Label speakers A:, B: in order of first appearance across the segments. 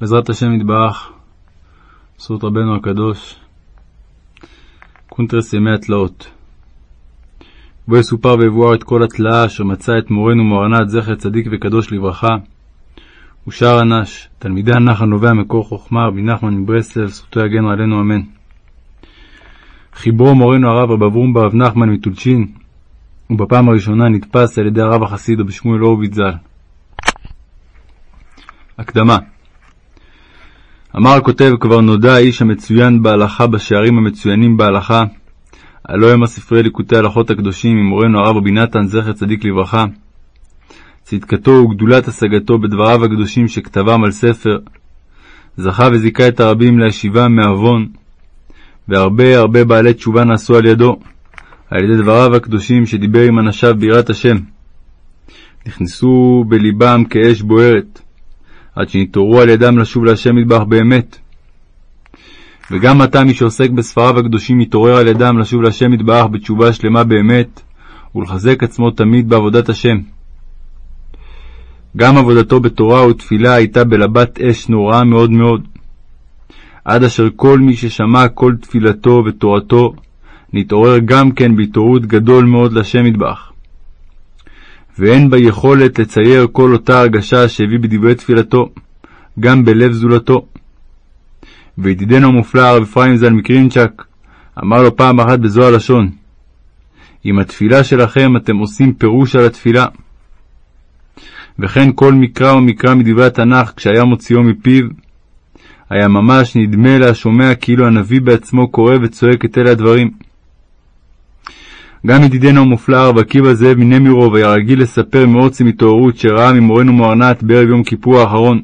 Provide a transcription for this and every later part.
A: בעזרת השם יתברך, בזכות רבנו הקדוש, קונטרס ימי התלאות. בו יסופר ויבואר את כל התלאה אשר מצא את מורנו מוהרנת זכר צדיק וקדוש לברכה, ושאר אנש, תלמידי הנחל הנובע מקור חוכמה, רבי נחמן מברסלב, זכותו יגן עלינו אמן. חיברו מורנו הרב רב אברום ברב נחמן מטולשין, ובפעם הראשונה נדפס על ידי הרב החסיד רבי שמואל הורוביץ ז"ל. הקדמה אמר הכותב כבר נודע האיש המצוין בהלכה בשערים המצוינים בהלכה, הלא הם הספרי ליקוטי הלכות הקדושים ממורנו הרב רבי נתן זכר צדיק לברכה. צדקתו וגדולת השגתו בדבריו הקדושים שכתבם על ספר, זכה וזיכה את הרבים להשיבם מעוון, והרבה הרבה בעלי תשובה נעשו על ידו, על ידי דבריו הקדושים שדיבר עם אנשיו ביראת השם. נכנסו בלבם כאש בוערת, עד שנתעוררו על ידם לשוב להשם מטבח באמת. וגם עתה מי שעוסק בספריו הקדושים מתעורר על ידם לשוב להשם מטבח בתשובה שלמה באמת, ולחזק עצמו תמיד בעבודת השם. גם עבודתו בתורה ותפילה הייתה בלבת אש נוראה מאוד מאוד. עד אשר כל מי ששמע כל תפילתו ותורתו, נתעורר גם כן בהתעוררות גדול מאוד לשם מטבח. ואין בה יכולת לצייר כל אותה הרגשה שהביא בדברי תפילתו, גם בלב זולתו. וידידנו המופלא הרב אפרים ז"ל מקרינצ'ק אמר לו פעם אחת בזו הלשון, עם התפילה שלכם אתם עושים פירוש על התפילה. וכן כל מקרא ומקרא מדברי התנ"ך, כשהיה מוציאו מפיו, היה ממש נדמה להשומע כאילו הנביא בעצמו קורא וצועק את אלה הדברים. גם ידידנו המופלא הרב עקיבא זאב מנמירוב היה רגיל לספר מעוצם התעוררות שראה ממורנו מוארנת בערב יום כיפור האחרון.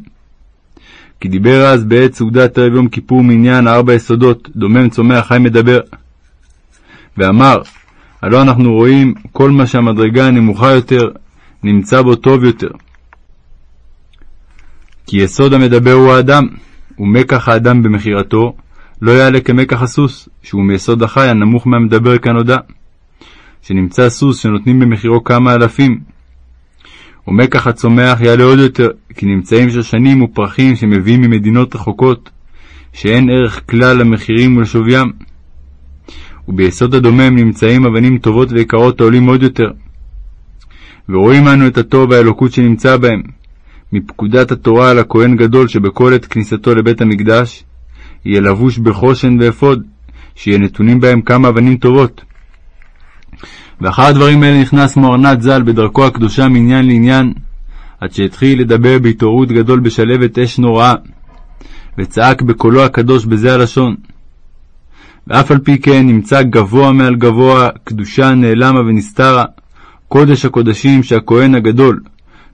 A: כי דיבר אז בעת סעודת ערב יום כיפור מעניין ארבע יסודות, דומם צומח חי מדבר. ואמר, הלא אנחנו רואים כל מה שהמדרגה הנמוכה יותר, נמצא בו טוב יותר. כי יסוד המדבר הוא האדם, ומקח האדם במכירתו, לא יעלה כמקח הסוס, שהוא מיסוד החי הנמוך מהמדבר כנודע. שנמצא סוס שנותנים במחירו כמה אלפים. ומקח הצומח יעלה עוד יותר, כי נמצאים שושנים ופרחים שמביאים ממדינות רחוקות, שאין ערך כלל למחירים ולשוויים. וביסוד הדומם נמצאים אבנים טובות ויקרות העולים עוד יותר. ורואים אנו את הטוב והאלוקות שנמצא בהם, מפקודת התורה על הכהן גדול שבכל עת כניסתו לבית המקדש, יהיה לבוש בחושן ואפוד, שיהיה נתונים בהם כמה אבנים טובות. ואחר הדברים האלה נכנס מוארנת ז"ל בדרכו הקדושה מעניין לעניין, עד שהתחיל לדבר בהתעוררות גדול בשלבת אש נוראה, וצעק בקולו הקדוש בזה הלשון. ואף על פי כן נמצא גבוה מעל גבוה, קדושה נעלמה ונסתרה, קודש הקודשים שהכהן הגדול,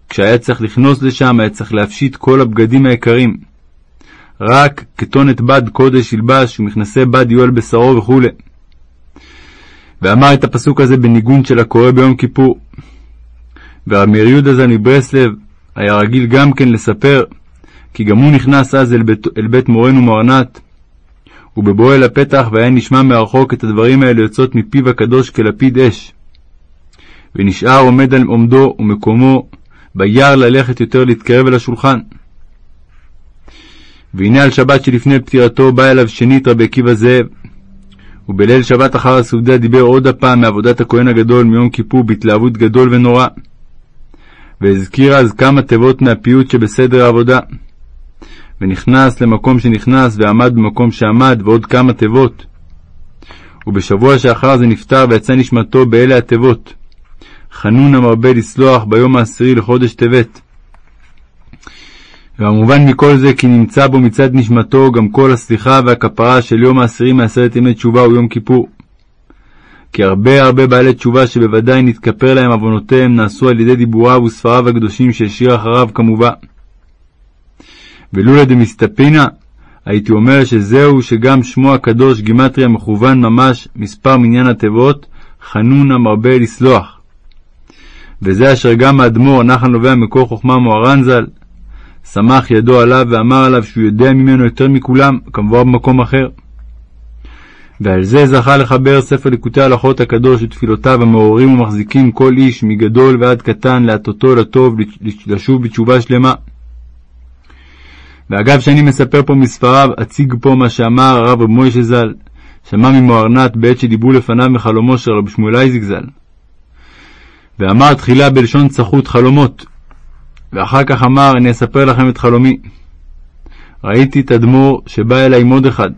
A: כשהיה צריך לכנוס לשם, היה צריך להפשיט כל הבגדים היקרים. רק כתונת בד קודש ילבש ומכנסי בד יהיו על בשרו וכו'. ואמר את הפסוק הזה בניגון של הקורא ביום כיפור. מאיר יהודה ז"ל מברסלב היה רגיל גם כן לספר, כי גם הוא נכנס אז אל בית, אל בית מורנו מוארנת, ובבואו אל הפתח והיה נשמע מרחוק את הדברים האלה יוצאות מפיו הקדוש כלפיד אש. ונשאר עומד על עומדו ומקומו, ביער ללכת יותר להתקרב אל השולחן. והנה על שבת שלפני פטירתו בא אליו שנית רבי עקיבא זאב, ובליל שבת אחר הסעודה דיבר עוד הפעם מעבודת הכהן הגדול מיום כיפור בהתלהבות גדול ונורא. והזכיר אז כמה תיבות מהפיוט שבסדר העבודה. ונכנס למקום שנכנס ועמד במקום שעמד ועוד כמה תיבות. ובשבוע שאחר זה נפטר ויצא נשמתו באלה התיבות. חנון המרבה לסלוח ביום העשירי לחודש טבת. והמובן מכל זה כי נמצא בו מצד נשמתו גם כל הסליחה והכפרה של יום העשירי מעשרת ימי תשובה ויום כיפור. כי הרבה הרבה בעלי תשובה שבוודאי נתכפר להם עוונותיהם נעשו על ידי דיבוריו וספריו הקדושים שהשאיר אחריו כמובן. ולולא דמסתפינה, הייתי אומר שזהו שגם שמו הקדוש גימטריה מכוון ממש מספר מניין התיבות, חנון המרבה לסלוח. וזה אשר גם האדמו"ר נחל נובע מקור חוכמה מוהר"ן ז"ל, סמך ידו עליו ואמר עליו שהוא יודע ממנו יותר מכולם, כמובן במקום אחר. ועל זה זכה לחבר ספר ליקוטי הלכות הקדוש ותפילותיו המעוררים ומחזיקים כל איש מגדול ועד קטן להטותו לטוב לשוב בתשובה שלמה. ואגב שאני מספר פה מספריו, אציג פה מה שאמר הרב רב מוישה ז"ל, שמע ממוארנת בעת שדיברו לפניו מחלומו של רב שמואל אייזיק ז"ל. ואמר תחילה בלשון צחות חלומות, ואחר כך אמר אני אספר לכם את חלומי. ראיתי את אדמו"ר שבא אליי עם עוד אחד,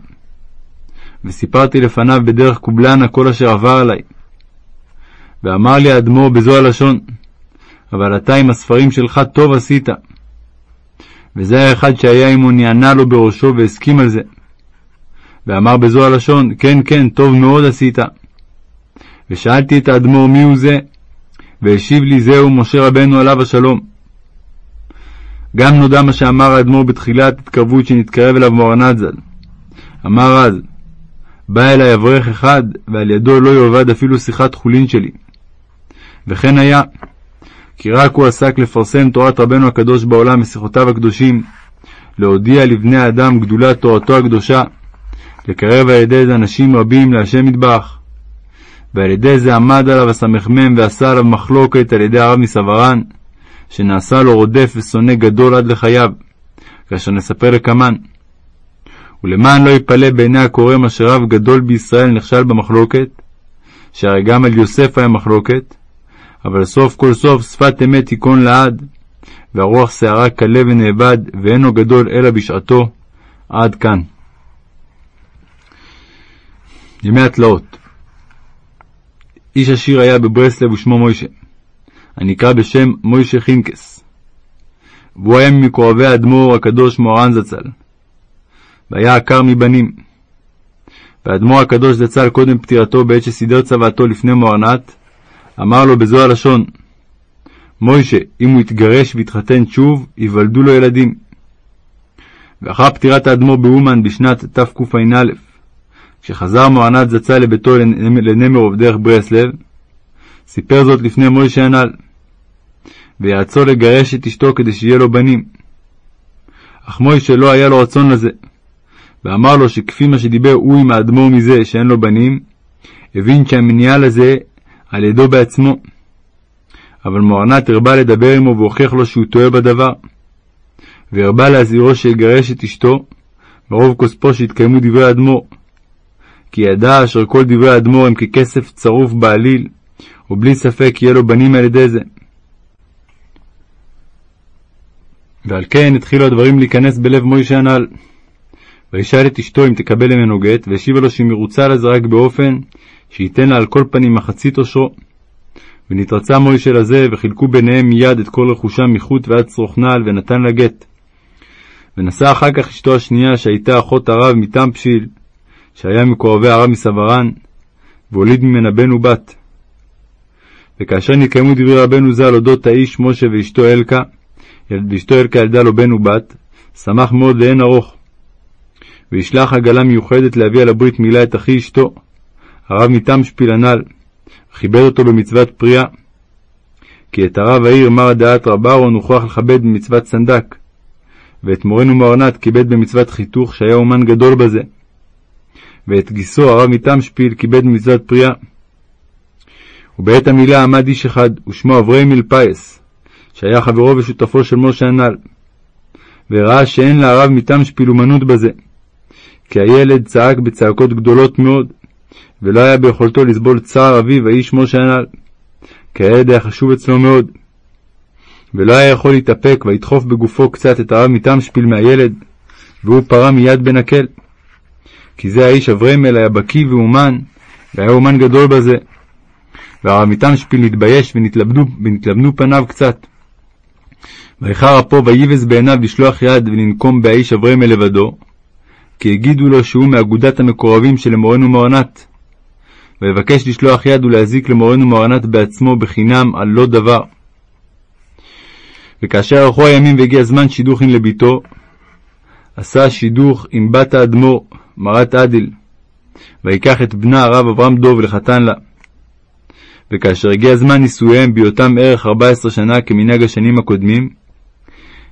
A: וסיפרתי לפניו בדרך קובלנה כל אשר עבר עליי. ואמר לי האדמו"ר בזו הלשון, אבל אתה עם הספרים שלך טוב עשית. וזה האחד שהיה עמו נענה לו בראשו והסכים על זה. ואמר בזו הלשון, כן, כן, טוב מאוד עשית. ושאלתי את האדמו"ר מיהו זה, והשיב לי זהו משה רבנו עליו השלום. גם נודע מה שאמר האדמו"ר בתחילת התקרבות שנתקרב אליו מוארנת ז"ל. אמר אז, בא אלי אברך אחד, ועל ידו לא יאבד אפילו שיחת חולין שלי. וכן היה, כי רק הוא עסק לפרסם תורת רבנו הקדוש בעולם ושיחותיו הקדושים, להודיע לבני האדם גדולת תורתו הקדושה, לקרב על ידי זה אנשים רבים להשם מטבח. ועל ידי זה עמד עליו הסמ"ם ועשה עליו מחלוקת על ידי הרב מסוורן, שנעשה לו רודף ושונא גדול עד לחייו, כאשר נספר לקמן. ולמען לא יפלא בעיני הקורא מה שרב גדול בישראל נכשל במחלוקת, שהרי גם על יוסף היה מחלוקת, אבל סוף כל סוף שפת אמת תיכון לעד, והרוח שערה כלה ונאבד, ואינו גדול אלא בשעתו. עד כאן. ימי התלאות איש עשיר היה בברסלב ושמו מוישה, הנקרא בשם מוישה חינקס, והוא היה ממקורבי האדמו"ר הקדוש מוהר"ן זצ"ל, והיה עקר מבנים. והאדמו"ר הקדוש זצ"ל קודם פטירתו בעת שסידר צוואתו לפני מוהרנת, אמר לו בזו הלשון, מוישה, אם הוא יתגרש ויתחתן שוב, ייוולדו לו ילדים. ואחר פטירת האדמו"ר באומן בשנת תקע"א, כשחזר מוהרנת זצ"ל לביתו לנמרוב דרך ברסלב, סיפר זאת לפני מוישה הנ"ל, ויעצור לגרש את אשתו כדי שיהיה לו בנים. אך מוישה לא היה לו רצון לזה, ואמר לו שכפי מה שדיבר הוא עם האדמו"ר מזה שאין לו בנים, הבין שהמניעה לזה על ידו בעצמו. אבל מוארנת הרבה לדבר עמו והוכיח לו שהוא טועה בדבר. והרבה להזהירו שיגרש את אשתו, ברוב כוספו שהתקיימו דברי האדמו"ר. כי ידע אשר כל דברי האדמו"ר הם ככסף צרוף בעליל, ובלי ספק יהיה לו בנים על ידי זה. ועל כן התחילו הדברים להיכנס בלב מוישה הנ"ל. וישאל את אשתו אם תקבל ממנו גט, והשיבה לו שהיא מרוצה לזה רק באופן שייתן לה על כל פנים מחצית עושרו. ונתרצה מוישה לזה, וחילקו ביניהם מיד את כל רכושם מחוט ועד צרוכנל, ונתן לה גט. ונשא אחר כך אשתו השנייה, שהייתה אחות הרב מטעם פשיל, שהיה מקורבי הרב מסוורן, והוליד ממנה בן ובת. וכאשר נתקיימו דברי רבנו ז"ל אודות האיש משה ואשתו אלקה, ואשתו אלקה ילדה לו בן ובת, שמח מאוד לאין ארוך. וישלח עגלה מיוחדת להביא על הברית מילה את אחי אשתו, הרב מטעם שפיל הנ"ל, וכיבד אותו במצוות פריאה. כי את הרב העיר מר דעת רב אהרון הוכרח לכבד במצוות סנדק, ואת מורנו מוארנת כיבד במצוות חיתוך, שהיה אומן גדול בזה. ואת גיסו הרב מטעם שפיל כיבד במצוות פריאה. ובעת המילה עמד איש אחד, ושמו אברהם מלפייס, שהיה חברו ושותפו של משה הנ"ל, וראה שאין להרב מטעם שפיל אומנות בזה, כי הילד צעק בצעקות גדולות מאוד, ולא היה ביכולתו לסבול צער אביו האיש משה הנ"ל, כי הילד היה חשוב אצלו מאוד. ולא היה יכול להתאפק וידחוף בגופו קצת את הרב מטעם שפיל מהילד, והוא פרה מיד בנקל. כי זה האיש אברמל היה בקיא ואומן, והיה אומן גדול בזה. והרב מטעם שפיל נתבייש ונתלבנו, ונתלבנו פניו קצת. ואיחר אפו ויבז בעיניו לשלוח יד ולנקום באיש אברמל לבדו, כי הגידו לו שהוא מאגודת המקורבים של אמורנו מוארנת. ויבקש לשלוח יד ולהזיק למורנו מוארנת בעצמו בחינם על לא דבר. וכאשר ערכו הימים והגיע זמן שידוכין לביתו, עשה שידוך עם בת האדמו"ר, מרת עדיל, ויקח את בנה הרב אברהם דוב לחתן לה. וכאשר הגיע זמן נישואיהם בהיותם ערך ארבע עשרה שנה כמנהג השנים הקודמים,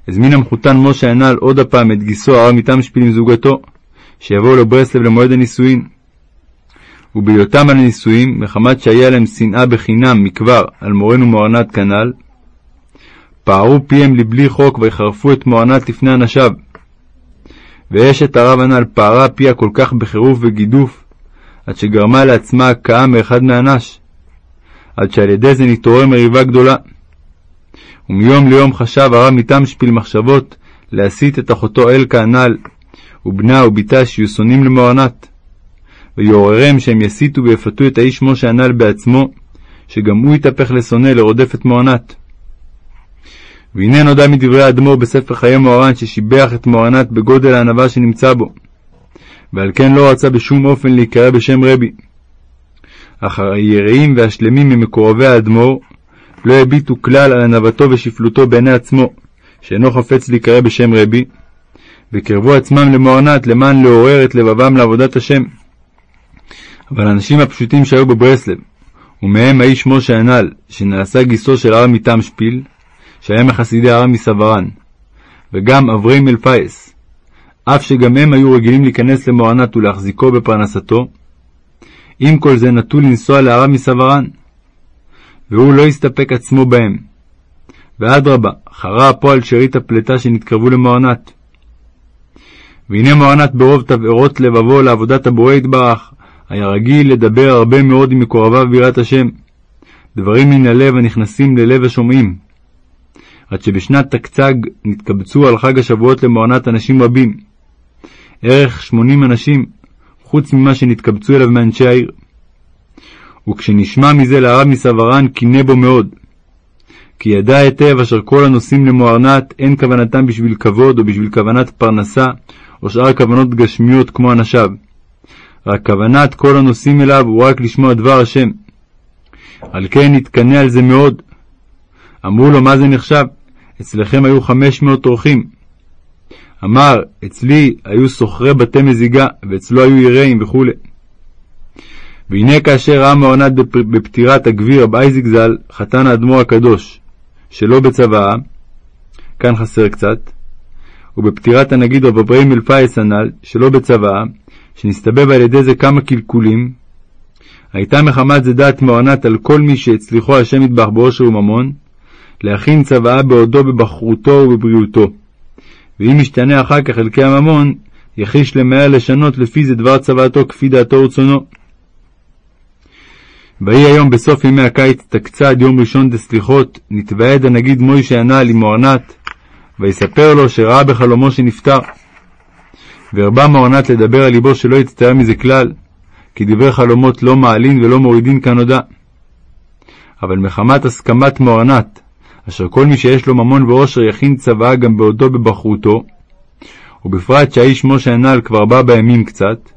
A: הזמין המחותן משה הנ"ל עוד הפעם את גיסו הרב מטעם שפיל עם זוגתו, שיבואו לברסלב למועד הנישואין. ובהיותם על הנישואין, מחמת שהיה להם שנאה בחינם מכבר על מורנו מוארנת כנ"ל, פערו פיהם לבלי חוק ויחרפו את מוארנת לפני אנשיו. ואשת הרב הנ"ל פערה פיה כל כך בחירוף וגידוף, עד שגרמה לעצמה הכאה מאחד מהנש, עד שעל ידי זה נתעורר מריבה גדולה. ומיום ליום חשב הרב מתמשפיל מחשבות להסית את אחותו אלקה הנ"ל, ובנה ובתה שיהיו שונאים למוארנת. ויעוררם שהם יסיתו ויפתו את האיש משה הנ"ל בעצמו, שגם הוא יתהפך לשונא לרודף את מוארנת. והנה נודע מדברי האדמו"ר בספר חיי מוהר"ן ששיבח את מוהרנת בגודל הענווה שנמצא בו, ועל כן לא רצה בשום אופן להיקרא בשם רבי. אך היראים והשלמים ממקורבי האדמו"ר לא הביטו כלל על ענוותו ושפלותו בעיני עצמו, שאינו חפץ להיקרא בשם רבי, וקרבו עצמם למוהרנת למען לעורר את לבבם לעבודת השם. אבל האנשים הפשוטים שהיו בברסלב, ומהם האיש משה הנ"ל, שנעשה גיסו של הרב מטעם שפיל, שהיה מחסידי הרב מסווארן, וגם אברהם אלפייס, אף שגם הם היו רגילים להיכנס למוארנת ולהחזיקו בפרנסתו, עם כל זה נטו לנסוע להרב מסווארן, והוא לא הסתפק עצמו בהם. ואדרבה, חרה הפועל שארית הפלטה שנתקרבו למוארנת. והנה מוארנת ברוב תבערות לבבו לעבודת הבורא יתברך, היה רגיל לדבר הרבה מאוד עם מקורביו ביראת השם, דברים מן הלב הנכנסים ללב השומעים. עד שבשנת תקצ"ג נתקבצו על חג השבועות למוענת אנשים רבים, ערך שמונים אנשים, חוץ ממה שנתקבצו אליו מאנשי העיר. וכשנשמע מזה לרב מסווארן, קינא בו מאוד. כי ידע היטב אשר כל הנוסעים למוארנת אין כוונתם בשביל כבוד או בשביל כוונת פרנסה או שאר כוונות גשמיות כמו אנשיו. רק כוונת כל הנוסעים אליו הוא רק לשמוע דבר השם. על כן נתקנא על זה מאוד. אמרו לו מה זה נחשב? אצלכם היו חמש מאות אורחים. אמר, אצלי היו סוחרי בתי מזיגה, ואצלו היו יראים וכו'. והנה כאשר ראה מעונת בפטירת הגביר רב אייזיק ז"ל, חתן האדמו"ר הקדוש, שלא בצוואה, כאן חסר קצת, ובפטירת הנגיד רב אברהים אלפייס הנ"ל, שלא בצוואה, שנסתבב על ידי זה כמה קלקולים, הייתה מחמת זה דעת מעונת על כל מי שהצליחו השם יתבח באושר וממון, להכין צוואה בעודו בבחרותו ובבריאותו. ואם ישתנה אחר כך חלקי הממון, יחיש למהר לשנות לפי זה דבר צוואתו כפי דעתו ורצונו. ויהי היום בסוף ימי הקיץ תקצה עד יום ראשון דסליחות, נתוועד הנגיד מוישה הנ"ל עם מוארנת, ויספר לו שראה בחלומו שנפטר. והרבה מוארנת לדבר על ליבו שלא יצטער מזה כלל, כי דברי חלומות לא מעלין ולא מורידין כנודע. אבל מחמת הסכמת מוארנת, אשר כל מי שיש לו ממון ועושר יכין צוואה גם בעודו בבחרותו, ובפרט שהאיש משה הנ"ל כבר בא בימים קצת,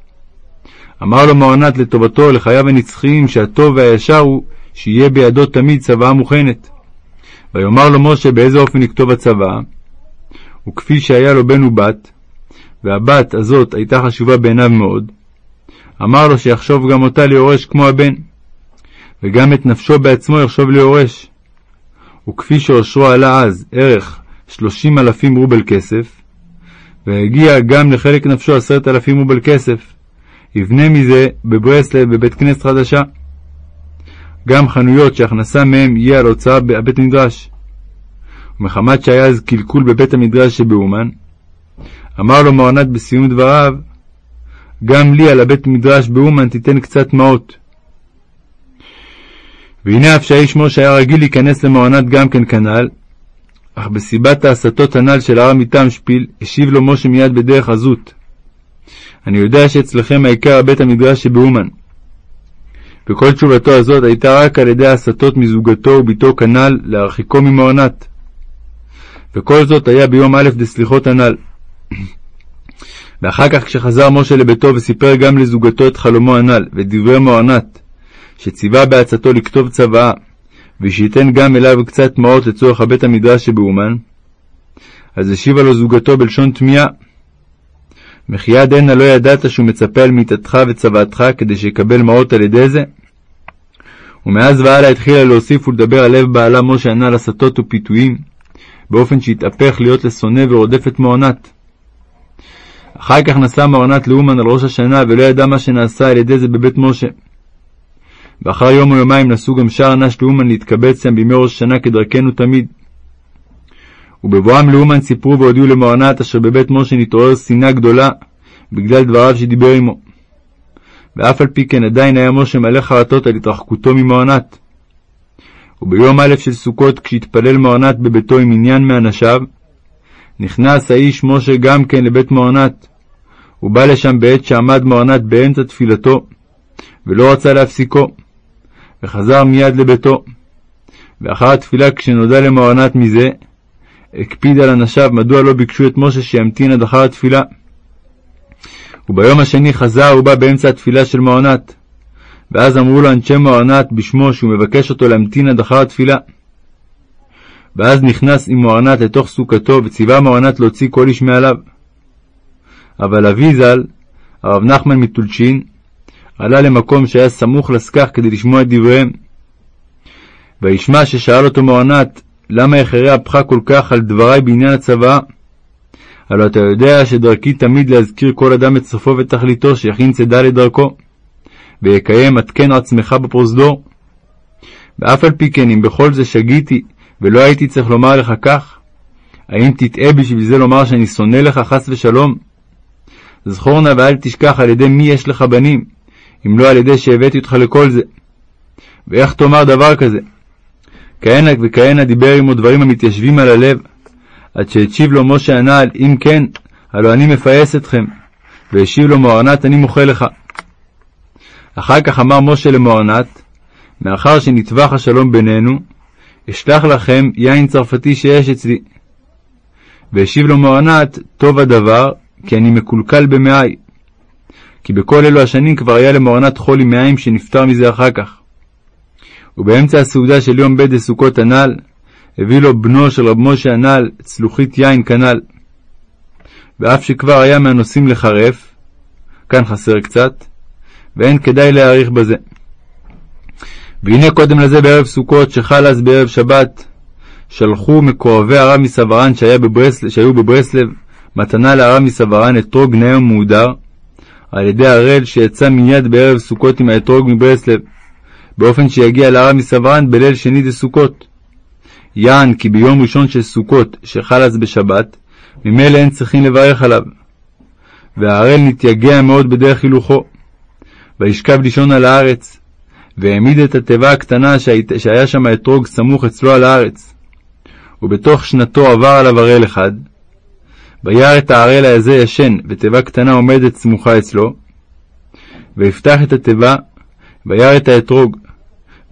A: אמר לו מרנת לטובתו לחייו הנצחיים שהטוב והישר הוא שיהיה בידו תמיד צוואה מוכנת. ויאמר לו משה באיזה אופן לכתוב הצוואה, וכפי שהיה לו בן ובת, והבת הזאת הייתה חשובה בעיניו מאוד, אמר לו שיחשוב גם אותה ליורש כמו הבן, וגם את נפשו בעצמו יחשוב ליורש. וכפי שאושרו עלה אז ערך שלושים אלפים רובל כסף, והגיע גם לחלק נפשו עשרת אלפים רובל כסף, יבנה מזה בברסלב בבית כנסת חדשה. גם חנויות שהכנסה מהם יהיה על הוצאה בבית המדרש. ומחמת שהיה אז קלקול בבית המדרש שבאומן, אמר לו מרנת בסיום דבריו, גם לי על הבית מדרש באומן תיתן קצת מעות. והנה אף שהאיש משה היה רגיל להיכנס למוענת גם כן כנ"ל, אך בסיבת ההסתות הנ"ל של הרב מטעם שפיל, השיב לו משה מיד בדרך עזות. אני יודע שאצלכם העיקר הבית המדרש שבאומן. וכל תשובתו הזאת הייתה רק על ידי ההסתות מזוגתו וביתו כנ"ל להרחיקו ממוענת. וכל זאת היה ביום א' דסליחות הנ"ל. ואחר כך כשחזר משה לביתו וסיפר גם לזוגתו את חלומו הנ"ל ואת דברי מוענת, שציווה בעצתו לכתוב צוואה, ושייתן גם אליו קצת דמעות לצורך הבית המדרש שבאומן, אז השיבה לו זוגתו בלשון תמיהה. מחיה דנא לא ידעת שהוא מצפה על מיתתך וצוואתך כדי שיקבל מעות על ידי זה? ומאז והלאה התחילה להוסיף ולדבר על לב בעלה משה הנ"ל הסתות ופיתויים, באופן שהתהפך להיות לשונא ורודף את מעונת. אחר כך נסע מעונת לאומן על ראש השנה, ולא ידע מה שנעשה על ידי זה בבית משה. ואחר יום או יומיים נסעו גם שאר נש לאומן להתקבץ שם בימי ראש השנה כדרכנו תמיד. ובבואם לאומן סיפרו והודיעו למוענת אשר בבית משה נתעורר שנאה גדולה בגלל דבריו שדיבר עמו. ואף על פי כן עדיין היה משה מלא חרטות על התרחקותו ממוענת. וביום א' של סוכות, כשהתפלל מוענת בביתו עם עניין מאנשיו, נכנס האיש משה גם כן לבית מוענת. הוא בא לשם בעת שעמד מוענת באמצע תפילתו, ולא רצה להפסיקו, וחזר מיד לביתו. ואחר התפילה, כשנודע למוענת מזה, הקפיד על אנשיו מדוע לא ביקשו את משה שימתין עד אחר התפילה. וביום השני חזר ובא באמצע התפילה של מוענת. ואז אמרו לו אנשי מוענת בשמו שהוא מבקש אותו להמתין עד אחר התפילה. ואז נכנס עם מוענת לתוך סוכתו, וציווה מוענת להוציא כל איש מעליו. אבל אבי ז"ל, הרב נחמן מטולצ'ין, עלה למקום שהיה סמוך לסכך כדי לשמוע את דבריהם. וישמע ששאל אותו מוענת, למה יחרה אפך כל כך על דברי בעניין הצוואה? הלא אתה יודע שדרכי תמיד להזכיר כל אדם את סופו ותכליתו, שיכין צידה לדרכו, ויקיים עדכן עצמך בפרוזדור. ואף על פי כן, אם בכל זה שגיתי, ולא הייתי צריך לומר לך כך, האם תטעה בשביל זה לומר שאני שונא לך חס ושלום? זכור נא ואל תשכח על ידי מי יש לך בנים, אם לא על ידי שהבאתי אותך לכל זה. ואיך תאמר דבר כזה? כהנה וכהנה דיבר עמו דברים המתיישבים על הלב, עד שהשיב לו משה הנעל, אם כן, הלא אני מפייס אתכם. והשיב לו מוארנת, אני מוחה לך. אחר כך אמר משה למוארנת, מאחר שנטווח השלום בינינו, אשלח לכם יין צרפתי שיש אצלי. והשיב לו מוארנת, טוב הדבר, כי אני מקולקל במאי. כי בכל אלו השנים כבר היה למוארנת חולי מעיים שנפטר מזה אחר כך. ובאמצע הסעודה של יום ב' דסוכות הנ"ל, הביא לו בנו של רב משה הנ"ל צלוחית יין כנ"ל. ואף שכבר היה מהנוסעים לחרף, כאן חסר קצת, ואין כדאי להאריך בזה. והנה קודם לזה בערב סוכות, שחל אז בערב שבת, שלחו מקורבי הרב בברסל, שהיו בברסלב, מתנה להרב מסוורן אתרוג נאה ומהודר, על ידי הראל שיצא מיד בערב סוכות עם האתרוג מברסלב, באופן שיגיע להרב מסוורן בליל שני דסוכות. יען כי ביום ראשון של סוכות, שחל אז בשבת, ממילא אין צריכים לברך עליו. וההראל נתייגע מאוד בדרך הילוכו. וישכב לישון על הארץ, והעמיד את התיבה הקטנה שהיה שם אתרוג סמוך אצלו על הארץ. ובתוך שנתו עבר עליו הראל אחד, וירא את הערל הזה ישן, ותיבה קטנה עומדת סמוכה אצלו, ויפתח את התיבה, וירא את האתרוג,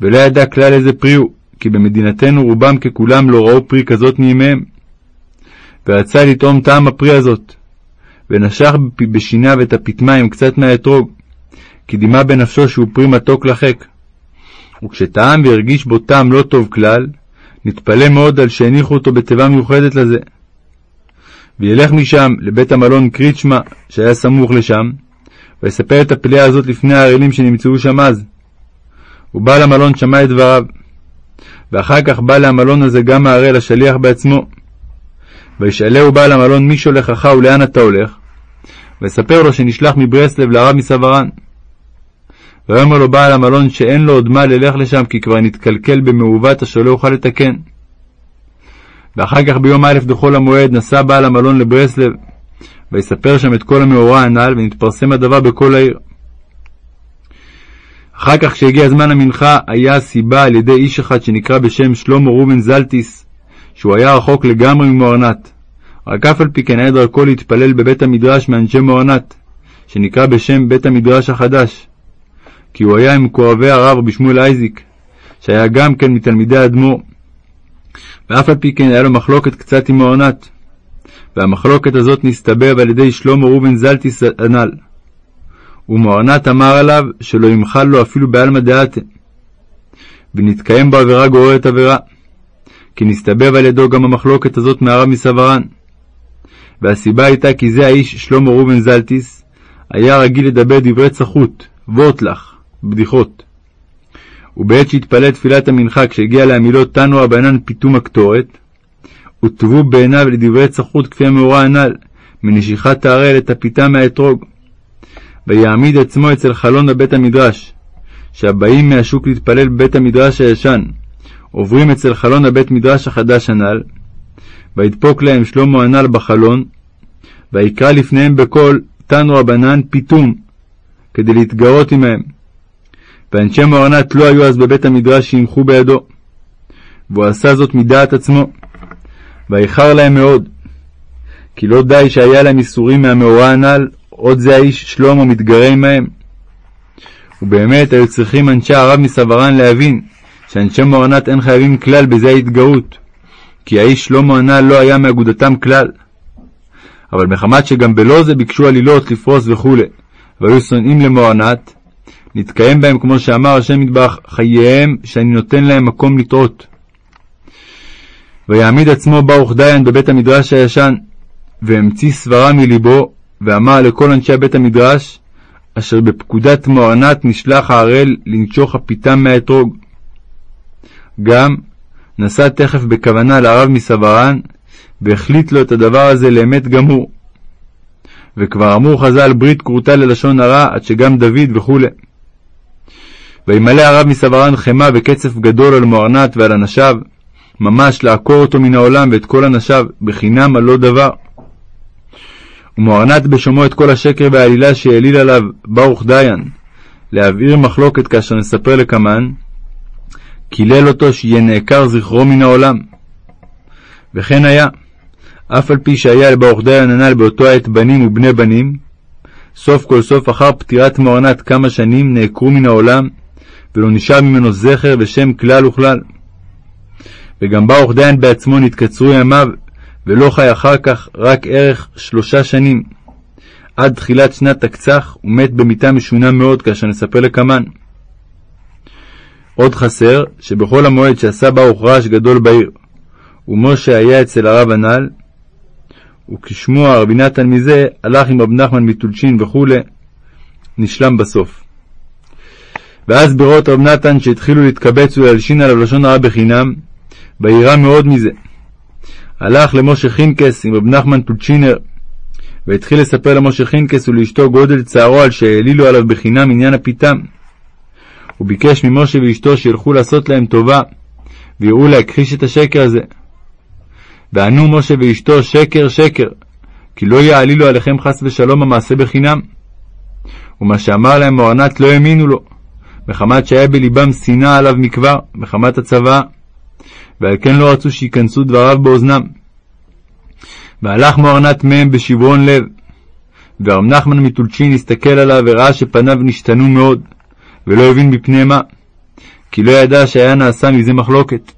A: ולא ידע כלל איזה פרי הוא, כי במדינתנו רובם ככולם לא ראו פרי כזאת מימיהם. ורצה לטעום טעם הפרי הזאת, ונשך בשיניו את הפטמה עם קצת מהאתרוג, כי דימה בנפשו שהוא פרי מתוק לחק. וכשטעם והרגיש בו טעם לא טוב כלל, נתפלא מאוד על שהניחו אותו בתיבה מיוחדת לזה. וילך משם לבית המלון קריצ'מה, שהיה סמוך לשם, ויספר את הפליאה הזאת לפני הערלים שנמצאו שם אז. ובעל המלון שמע את דבריו. ואחר כך בא למלון הזה גם הערל השליח בעצמו. וישאלהו בעל המלון מי שולחך ולאן אתה הולך? ויספר לו שנשלח מברסלב לרב מסוורן. ויאמר לו בעל המלון שאין לו עוד מה ללך לשם כי כבר נתקלקל במעוות אשר לא יוכל לתקן. ואחר כך ביום א' דחול המועד נסע בעל המלון לברסלב, ויספר שם את כל המאורע הנ"ל, ונתפרסם הדבר בכל העיר. אחר כך כשהגיע זמן המנחה, היה סיבה על ידי איש אחד שנקרא בשם שלמה ראובן זלטיס, שהוא היה רחוק לגמרי ממוארנת. רק אף על פי כן היה דרכו להתפלל בבית המדרש מאנשי מוארנת, שנקרא בשם בית המדרש החדש. כי הוא היה עם מקורבי הרב רבי שמואל אייזיק, שהיה גם כן מתלמידי האדמו"ר. ואף על פי כן היה לו מחלוקת קצת עם מוארנת. והמחלוקת הזאת נסתבר על ידי שלמה ראובן זלטיס הנ"ל. ומוארנת אמר עליו שלא ימחל לו אפילו בעלמא דעתה. ונתקיים בו עבירה גוררת עבירה. כי נסתבר על ידו גם המחלוקת הזאת מהרב מסוורן. והסיבה הייתה כי זה האיש שלמה ראובן זלטיס היה רגיל לדבר דברי צחות, וורטלח, בדיחות. ובעת שהתפלל תפילת המנחה כשהגיע להמילות תנו רבנן פיתום הקטורת, הוטבו בעיניו לדברי צחות כפי המאורע הנ"ל, מנשיכת ההראל את הפיתה מהאתרוג. ויעמיד עצמו אצל חלון בבית המדרש, שהבאים מהשוק להתפלל בבית המדרש הישן, עוברים אצל חלון הבית מדרש החדש הנ"ל, וידפוק להם שלמה הנ"ל בחלון, ויקרא לפניהם בקול, תנו רבנן פיתום, כדי להתגרות עמהם. ואנשי מוארנת לא היו אז בבית המדרש שימחו בידו, והוא עשה זאת מדעת עצמו, ואיחר להם מאוד, כי לא די שהיה להם איסורים מהמאורע הנ"ל, עוד זה האיש שלמה מתגרה עמהם. ובאמת היו צריכים אנשי הרב מסברן להבין שאנשי מוארנת אין חייבים כלל בזה ההתגרות, כי האיש שלמה הנ"ל לא היה מאגודתם כלל. אבל מחמת שגם בלא זה ביקשו עלילות לפרוס וכו', והיו שונאים למוארנת, נתקיים בהם כמו שאמר השם מטבח חייהם שאני נותן להם מקום לטעות. ויעמיד עצמו ברוך דיין בבית המדרש הישן, והמציא סברה מליבו, ואמר לכל אנשי בית המדרש, אשר בפקודת מוארנת נשלח הערל לנשוך הפיתם מהאתרוג. גם נסע תכף בכוונה לרב מסברן, והחליט לו את הדבר הזה לאמת גמור. וכבר אמרו חז"ל ברית כרותה ללשון הרע, עד שגם דוד וכו'. וימלא הרב מסברן חמא וקצף גדול על מוארנת ועל אנשיו, ממש לעקור אותו מן העולם ואת כל אנשיו, בחינם על לא דבר. ומוארנת בשומעו את כל השקר והעלילה שהעליל עליו ברוך דיין, להבעיר מחלוקת כאשר נספר לקמן, קילל אותו שיהיה נעקר זכרו מן העולם. וכן היה, אף על פי שהיה לברוך דיין הנ"ל באותו העת בנים ובני בנים, סוף כל סוף אחר פטירת מוארנת כמה שנים נעקרו מן העולם, ולא נשאר ממנו זכר ושם כלל וכלל. וגם ברוך דיין בעצמו נתקצרו ימיו, ולא חי אחר כך רק ערך שלושה שנים. עד תחילת שנת תקצח הוא מת במיתה משונה מאוד, כאשר נספר לקמן. עוד חסר, שבכל המועד שעשה ברוך רעש גדול בעיר, ומשה היה אצל הרב הנ"ל, וכשמוע רבי נתן מזה, הלך עם רב נחמן מטולשין וכו', נשלם בסוף. ואז בראות רב נתן שהתחילו להתקבץ ולהלשין עליו לשון הרע בחינם, וירא מאוד מזה. הלך למשה חינקס עם רב נחמן טולצ'ינר, והתחיל לספר למשה חינקס ולאשתו גודל צערו על שהעלילו עליו בחינם עניין הפיתם. הוא ביקש ממשה ואשתו שילכו לעשות להם טובה, ויראו להכחיש את השקר הזה. וענו משה ואשתו שקר שקר, כי לא יעלילו עליכם חס ושלום המעשה בחינם. ומה שאמר להם מוארנת לא האמינו לו, מחמת שהיה בלבם שנאה עליו מכבר, מחמת הצבא, ועל כן לא רצו שייכנסו דבריו באוזנם. והלך מוארנת מהם בשברון לב, ורב נחמן מטולצ'ין הסתכל עליו וראה שפניו נשתנו מאוד, ולא הבין מפני מה, כי לא ידע שהיה נעשה מזה מחלוקת.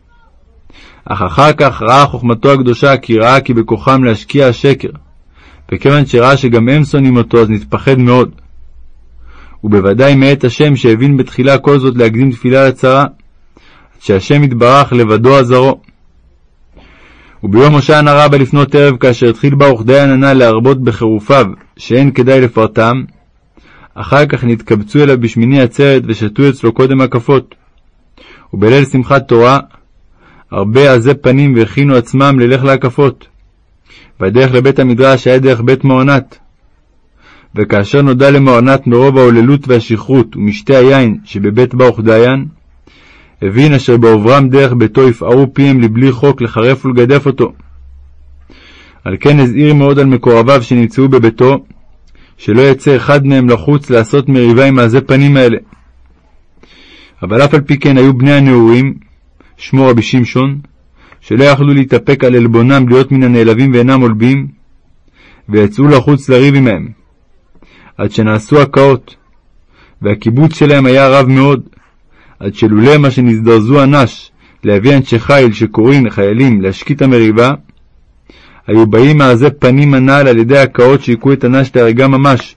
A: אך אחר כך ראה חוכמתו הקדושה, כי ראה כי בכוחם להשקיע השקר, וכיוון שראה שגם הם שונאים אותו, אז נתפחד מאוד. ובוודאי מאת השם שהבין בתחילה כל זאת להקדים תפילה לצרה, שהשם יתברך לבדו עזרו. וביום הושענא רבה לפנות ערב, כאשר התחיל ברוך דיין הנ"ל להרבות בחירופיו, שאין כדאי לפרטם, אחר כך נתקבצו אליו בשמיני עצרת ושתו אצלו קודם הקפות. ובליל שמחת תורה, הרבה עזי פנים והכינו עצמם ללך להקפות. והדרך לבית המדרש היה דרך בית מעונת. וכאשר נודע למעונת מרוב ההוללות והשכרות ומשתה היין שבבית ברוך דיין, הבין אשר בעוברם דרך ביתו יפערו פיהם לבלי חוק לחרף ולגדף אותו. על כן הזהיר מאוד על מקורביו שנמצאו בביתו, שלא יצא אחד מהם לחוץ לעשות מריבה עם העזי פנים האלה. אבל אף על פי כן היו בני הנעורים, שמו רבי שמשון, שלא יכלו להתאפק על עלבונם להיות מן הנעלבים ואינם עולבים, ויצאו לחוץ לריב עמהם, עד שנעשו הקאות, והקיבוץ שלהם היה רב מאוד, עד שלולא מה שנזדרזו אנש להביא אנשי חיל שקוראים לחיילים להשקיט המריבה, היו באים מעזי פנים הנ"ל על ידי הקאות שהכו את אנש להרגה ממש.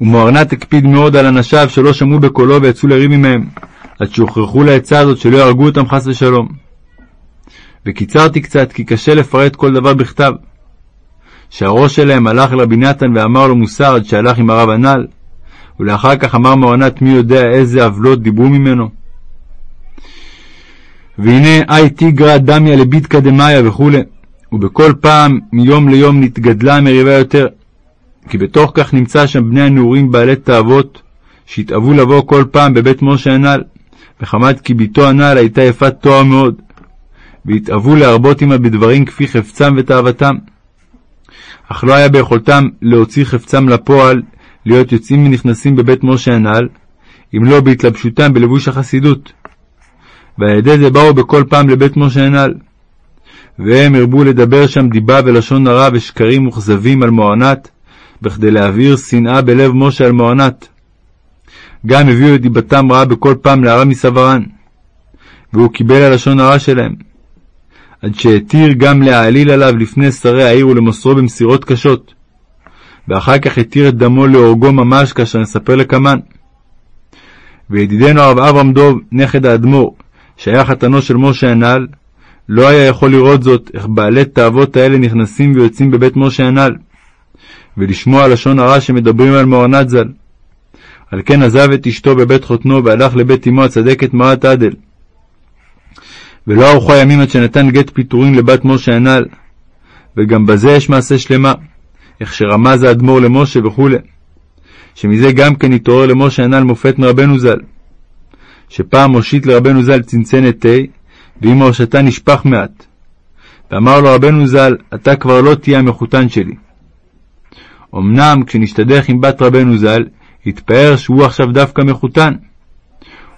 A: ומוארנת הקפיד מאוד על אנשיו שלא שמעו בקולו ויצאו לריב עמהם, עד שהוכרחו לעצה הזאת שלא יהרגו אותם חס ושלום. וקיצרתי קצת, כי קשה לפרט כל דבר בכתב. שהראש שלהם הלך אל רבי נתן ואמר לו מוסר עד שהלך עם הרב הנ"ל, ולאחר כך אמר מוענת מי יודע איזה עוולות דיברו ממנו. והנה אי תיגרא דמיה לביתקא דמיא וכו', ובכל פעם מיום ליום נתגדלה המריבה יותר, כי בתוך כך נמצא שם בני הנעורים בעלי תאוות, שהתאוו לבוא כל פעם בבית משה הנ"ל, מחמת כי בתו הנ"ל הייתה יפת תואר מאוד, והתאוו להרבות עמה בדברים כפי חפצם ותאוותם. אך לא היה ביכולתם להוציא חפצם לפועל, להיות יוצאים ונכנסים בבית משה הנ"ל, אם לא בהתלבשותם בלבוש החסידות. ועל ידי זה באו בכל פעם לבית משה הנ"ל. והם הרבו לדבר שם דיבה ולשון הרע ושקרים וכזבים על מוענת, בכדי להעביר שנאה בלב משה על מוענת. גם הביאו את דיבתם רעה בכל פעם להרע מסברן. והוא קיבל הלשון הרע שלהם. עד שהתיר גם להעליל עליו לפני שרי העיר ולמוסרו במסירות קשות. ואחר כך התיר את דמו להורגו ממש, כאשר נספר לקמן. וידידנו הרב אברהם דוב, נכד האדמו"ר, שהיה חתנו של משה הנ"ל, לא היה יכול לראות זאת, איך בעלי תאוות האלה נכנסים ויוצאים בבית משה הנ"ל, ולשמוע לשון הרע שמדברים על מורנת ז"ל. על כן עזב את אשתו בבית חותנו והלך לבית אמו הצדקת מרת עדל. ולא ארוכו הימים עד שנתן גט פיטורין לבת משה הנ"ל. וגם בזה יש מעשה שלמה, איך שרמז האדמו"ר למשה וכו', שמזה גם כן התעורר למשה הנ"ל מופת מרבנו ז"ל. שפעם הושיט לרבנו ז"ל צנצנת תה, ועם ההושטה נשפך מעט. ואמר לו רבנו ז"ל, אתה כבר לא תהיה המחותן שלי. אמנם כשנשתדך עם בת רבנו ז"ל, התפאר שהוא עכשיו דווקא מחותן.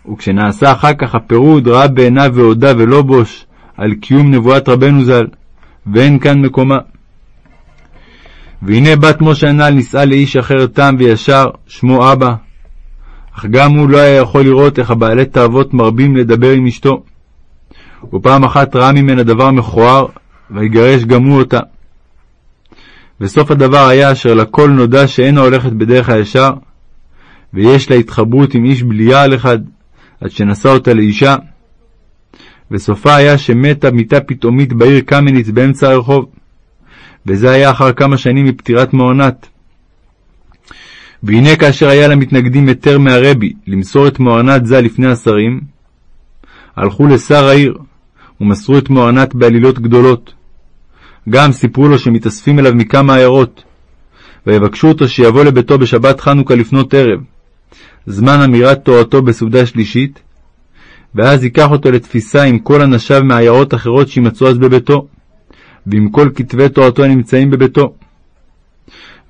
A: וכשנעשה אחר כך הפירוד, ראה בעיניו והודה ולא בוש על קיום נבואת רבנו ז"ל, ואין כאן מקומה. והנה בת משה הנ"ל נישאה לאיש אחר תם וישר, שמו אבא. אך גם הוא לא היה יכול לראות איך הבעלי תאוות מרבים לדבר עם אשתו. ופעם אחת ראה ממנה דבר מכוער, ויגרש גם הוא אותה. וסוף הדבר היה אשר לכל נודע שאינה הולכת בדרך הישר, ויש לה התחברות עם איש בליעל אחד, עד שנשא אותה לאישה. וסופה היה שמתה מיתה פתאומית בעיר קמניץ באמצע הרחוב, וזה היה אחר כמה שנים מפטירת מעונת. והנה כאשר היה למתנגדים היתר מהרבי למסור את מוענת ז"ל לפני השרים, הלכו לשר העיר ומסרו את מוענת בעלילות גדולות. גם סיפרו לו שמתאספים אליו מכמה עיירות, ויבקשו אותו שיבוא לביתו בשבת חנוכה לפנות ערב, זמן אמירת תורתו בסעודה שלישית, ואז ייקח אותו לתפיסה עם כל אנשיו מעיירות אחרות שימצאו אז בביתו, ועם כל כתבי תורתו הנמצאים בביתו.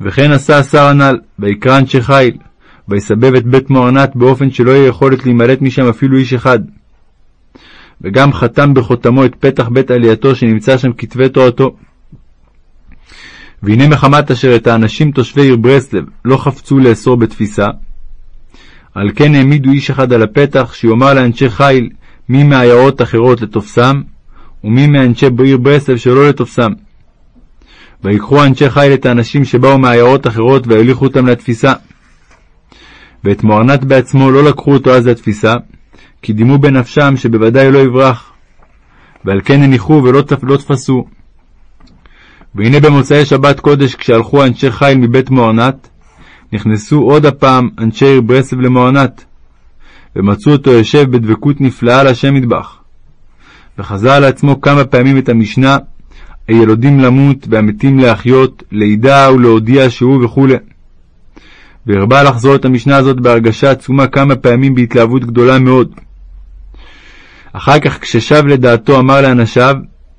A: וכן עשה השר הנ"ל, ויקרא אנשי חיל, ויסבב את בית מוענת באופן שלא יהיה יכולת להימלט משם אפילו איש אחד. וגם חתם בחותמו את פתח בית עלייתו שנמצא שם כתבי תורתו. והנה מחמת אשר את האנשים תושבי עיר ברסלב לא חפצו לאסור בתפיסה, על כן העמידו איש אחד על הפתח, שיאמר לאנשי חיל מי מעיירות אחרות לתופסם, ומי מאנשי עיר ברסלב שלא לתופסם. ויקחו אנשי חיל את האנשים שבאו מעיירות אחרות והוליכו אותם לתפיסה. ואת מוארנת בעצמו לא לקחו אותו אז לתפיסה, כי דימו בנפשם שבוודאי לא יברח. ועל כן הניחו ולא לא תפסו. והנה במוצאי שבת קודש, כשהלכו אנשי חיל מבית מוארנת, נכנסו עוד הפעם אנשי ברסלב למוארנת, ומצאו אותו יושב בדבקות נפלאה להשם מטבח. וחזר לעצמו כמה פעמים את המשנה, הילודים למות והמתים להחיות, לידע ולהודיע שהוא וכו'. והרבה לחזור את המשנה הזאת בהרגשה עצומה כמה פעמים בהתלהבות גדולה מאוד. אחר כך כששב לדעתו אמר לאנשיו,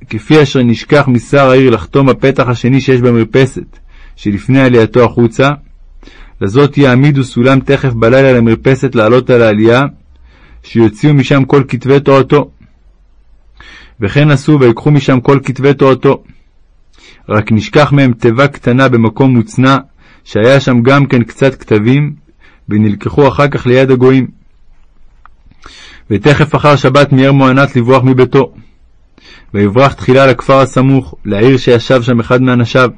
A: כפי אשר נשכח משר העיר לחתום הפתח השני שיש במרפסת, שלפני עלייתו החוצה, לזאת יעמידו סולם תכף בלילה למרפסת לעלות על העלייה, שיוציאו משם כל כתבי תורתו. וכן עשו ויקחו משם כל כתבי תורתו. רק נשכח מהם תיבה קטנה במקום מוצנע, שהיה שם גם כן קצת כתבים, ונלקחו אחר כך ליד הגויים. ותכף אחר שבת מיהר מוענת לברוח מביתו. ויברח תחילה לכפר הסמוך, לעיר שישב שם אחד מאנשיו.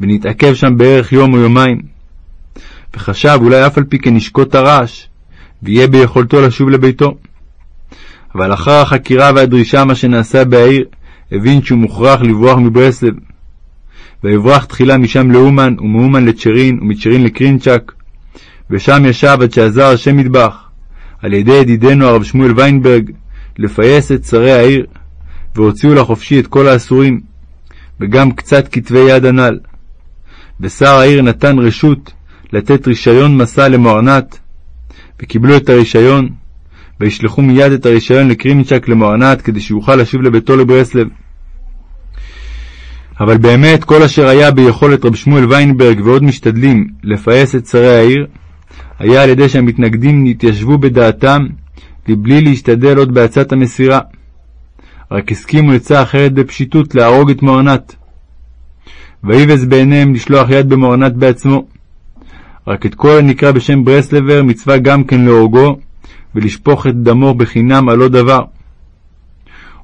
A: ונתעכב שם בערך יום או יומיים. וחשב אולי אף על פי כן ישקוט הרעש, ויהיה ביכולתו לשוב לביתו. אבל אחר החקירה והדרישה מה שנעשה בעיר, הבין שהוא מוכרח לברוח מברסלב. ויברח תחילה משם לאומן, ומאומן לצ'רין, ומצ'רין לקרינצ'ק, ושם ישב עד שעזר השם מטבח, על ידי ידידנו הרב שמואל ויינברג, לפייס את שרי העיר, והוציאו לחופשי את כל האסורים, וגם קצת כתבי יד הנ"ל. ושר העיר נתן רשות לתת רישיון מסע למוארנת, וקיבלו את הרישיון, וישלחו מיד את הרישיון לקרימצ'ק למוענת כדי שיוכל לשוב לביתו לברסלב. אבל באמת כל אשר היה ביכולת רב שמואל ויינברג ועוד משתדלים לפעס את שרי העיר, היה על ידי שהמתנגדים נתיישבו בדעתם לבלי להשתדל עוד בעצת המסירה. רק הסכימו עצה אחרת בפשיטות להרוג את מוארנת. ויבז בעיניהם לשלוח יד במוארנת בעצמו. רק את כל הנקרא בשם ברסלבר מצווה גם כן להורגו, ולשפוך את דמו בחינם על לא דבר.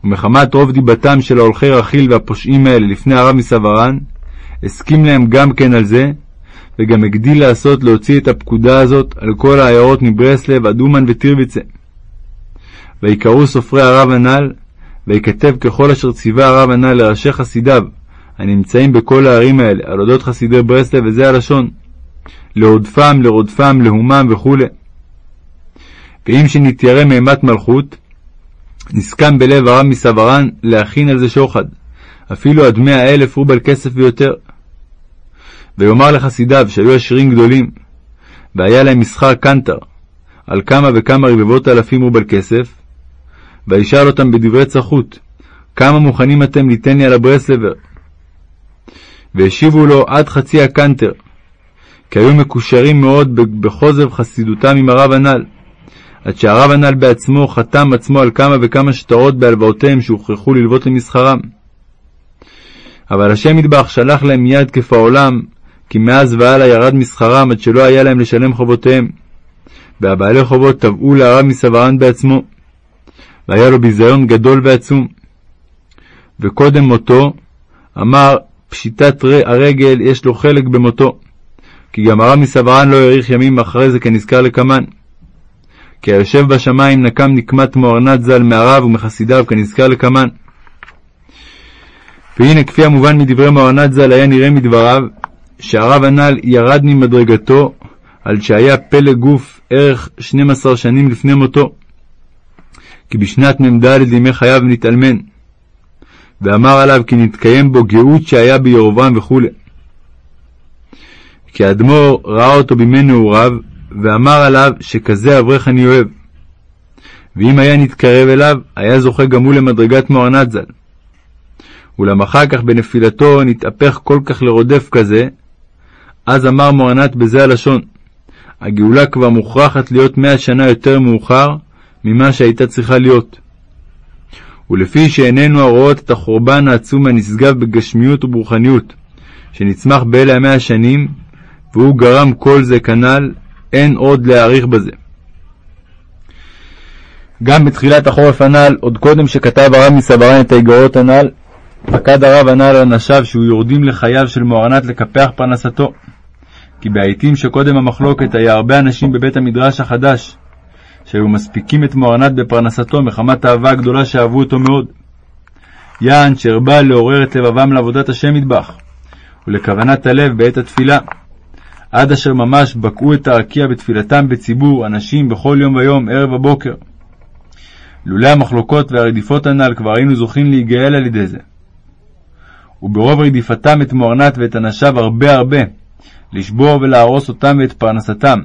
A: ומחמת רוב דיבתם של ההולכי רכיל והפושעים האלה לפני הרב מסווארן, הסכים להם גם כן על זה, וגם הגדיל לעשות להוציא את הפקודה הזאת על כל העיירות מברסלב עד אומן וטירביצה. ויקראו סופרי הרב הנ"ל, ויכתב ככל אשר ציווה הרב הנ"ל לראשי חסידיו, הנמצאים בכל הערים האלה, על אודות חסידי ברסלב, וזה הלשון, להודפם, לרודפם, להומם וכו'. ואם שנתיירא מאימת מלכות, נסכם בלב הרב מסווארן להכין על זה שוחד, אפילו עד מאה אלף רובל כסף ויותר. ויאמר לחסידיו שהיו עשירים גדולים, והיה להם מסחר קנטר, על כמה וכמה רבבות אלפים רובל כסף, וישאל אותם בדברי צחות, כמה מוכנים אתם ליתן לי על הברסלבר? והשיבו לו עד חצי הקנטר, כי היו מקושרים מאוד בחוזב חסידותם עם הרב הנ"ל, עד שהרב הנ"ל בעצמו חתם עצמו על כמה וכמה שטרות בהלוואותיהם שהוכרחו ללוות למסחרם. אבל השם ידבח שלח להם מיד כפעולם, כי מאז והלאה ירד מסחרם עד שלא היה להם לשלם חובותיהם. והבעלי חובות תבעו להרב מסווארן בעצמו, והיה לו ביזיון גדול ועצום. וקודם מותו, אמר פשיטת הרגל יש לו חלק במותו, כי גם הרב מסווארן לא האריך ימים אחרי זה כנזכר לקמן. כי היושב בשמיים נקם נקמת מוארנת ז"ל מהרב ומחסידיו כנזכר לקמן. והנה כפי המובן מדברי מוארנת ז"ל היה נראה מדבריו, שהרב הנ"ל ירד ממדרגתו על שהיה פלא גוף ערך 12 שנים לפני מותו. כי בשנת מ"ד ימי חייו נתאלמן. ואמר עליו כי נתקיים בו גאות שהיה בירבעם וכו'. כי האדמו"ר ראה אותו בימי נעוריו, ואמר עליו שכזה אברך אני אוהב. ואם היה נתקרב אליו, היה זוכה גם הוא למדרגת מוארנת ז"ל. אולם אחר כך בנפילתו נתהפך כל כך לרודף כזה, אז אמר מוארנת בזה הלשון, הגאולה כבר מוכרחת להיות מאה שנה יותר מאוחר ממה שהייתה צריכה להיות. ולפי שעינינו הרואות את החורבן העצום הנשגב בגשמיות וברוחניות, שנצמח באלה המאה השנים, והוא גרם כל זה כנ"ל, אין עוד להאריך בזה. גם בתחילת החורף הנ"ל, עוד קודם שכתב הרב מסברן את האגרות הנ"ל, פקד הרב הנ"ל על אנשיו שהוא יורדים לחייו של מוארנת לקפח פרנסתו. כי בעתים שקודם המחלוקת היה הרבה אנשים בבית המדרש החדש, שהיו מספיקים את מוארנת בפרנסתו מחמת האהבה הגדולה שאהבו אותו מאוד. יען שהרבה לעורר את לבבם לעבודת השם מטבח, ולכוונת הלב בעת התפילה. עד אשר ממש בקעו את הרקיע בתפילתם בציבור, אנשים בכל יום ויום, ערב הבוקר. לולא המחלוקות והרדיפות הנ"ל כבר היינו זוכים להיגאל על ידי זה. וברוב רדיפתם את מוארנת ואת אנשיו הרבה הרבה, לשבור ולהרוס אותם ואת פרנסתם.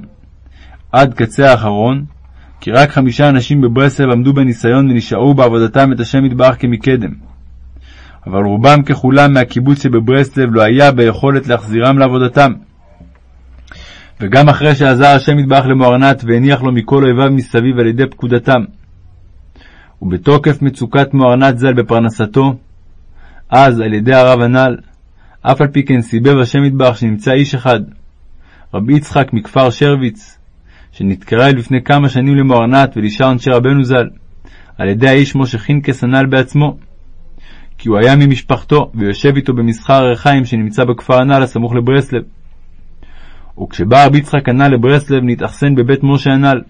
A: עד קצה האחרון, כי רק חמישה אנשים בברסלב עמדו בניסיון ונשארו בעבודתם את השם יתברך כמקדם. אבל רובם ככולם מהקיבוץ שבברסלב לא היה ביכולת להחזירם לעבודתם. וגם אחרי שעזר השם יתברך למוארנת והניח לו מכל אויביו מסביב על ידי פקודתם. ובתוקף מצוקת מוארנת ז"ל בפרנסתו, אז על ידי הרב הנ"ל, אף על פי כן סיבב השם יתברך שנמצא איש אחד, רבי יצחק מכפר שרביץ, שנתקרא לפני כמה שנים למוארנת ולשאר אנשי רבנו ז"ל, על ידי האיש משה חינקס הנ"ל בעצמו, כי הוא היה ממשפחתו ויושב איתו במסחר הריחיים שנמצא בכפר הנ"ל הסמוך לברסלב. וכשבא רבי יצחק הנ"ל לברסלב נתאכסן בבית משה הנ"ל.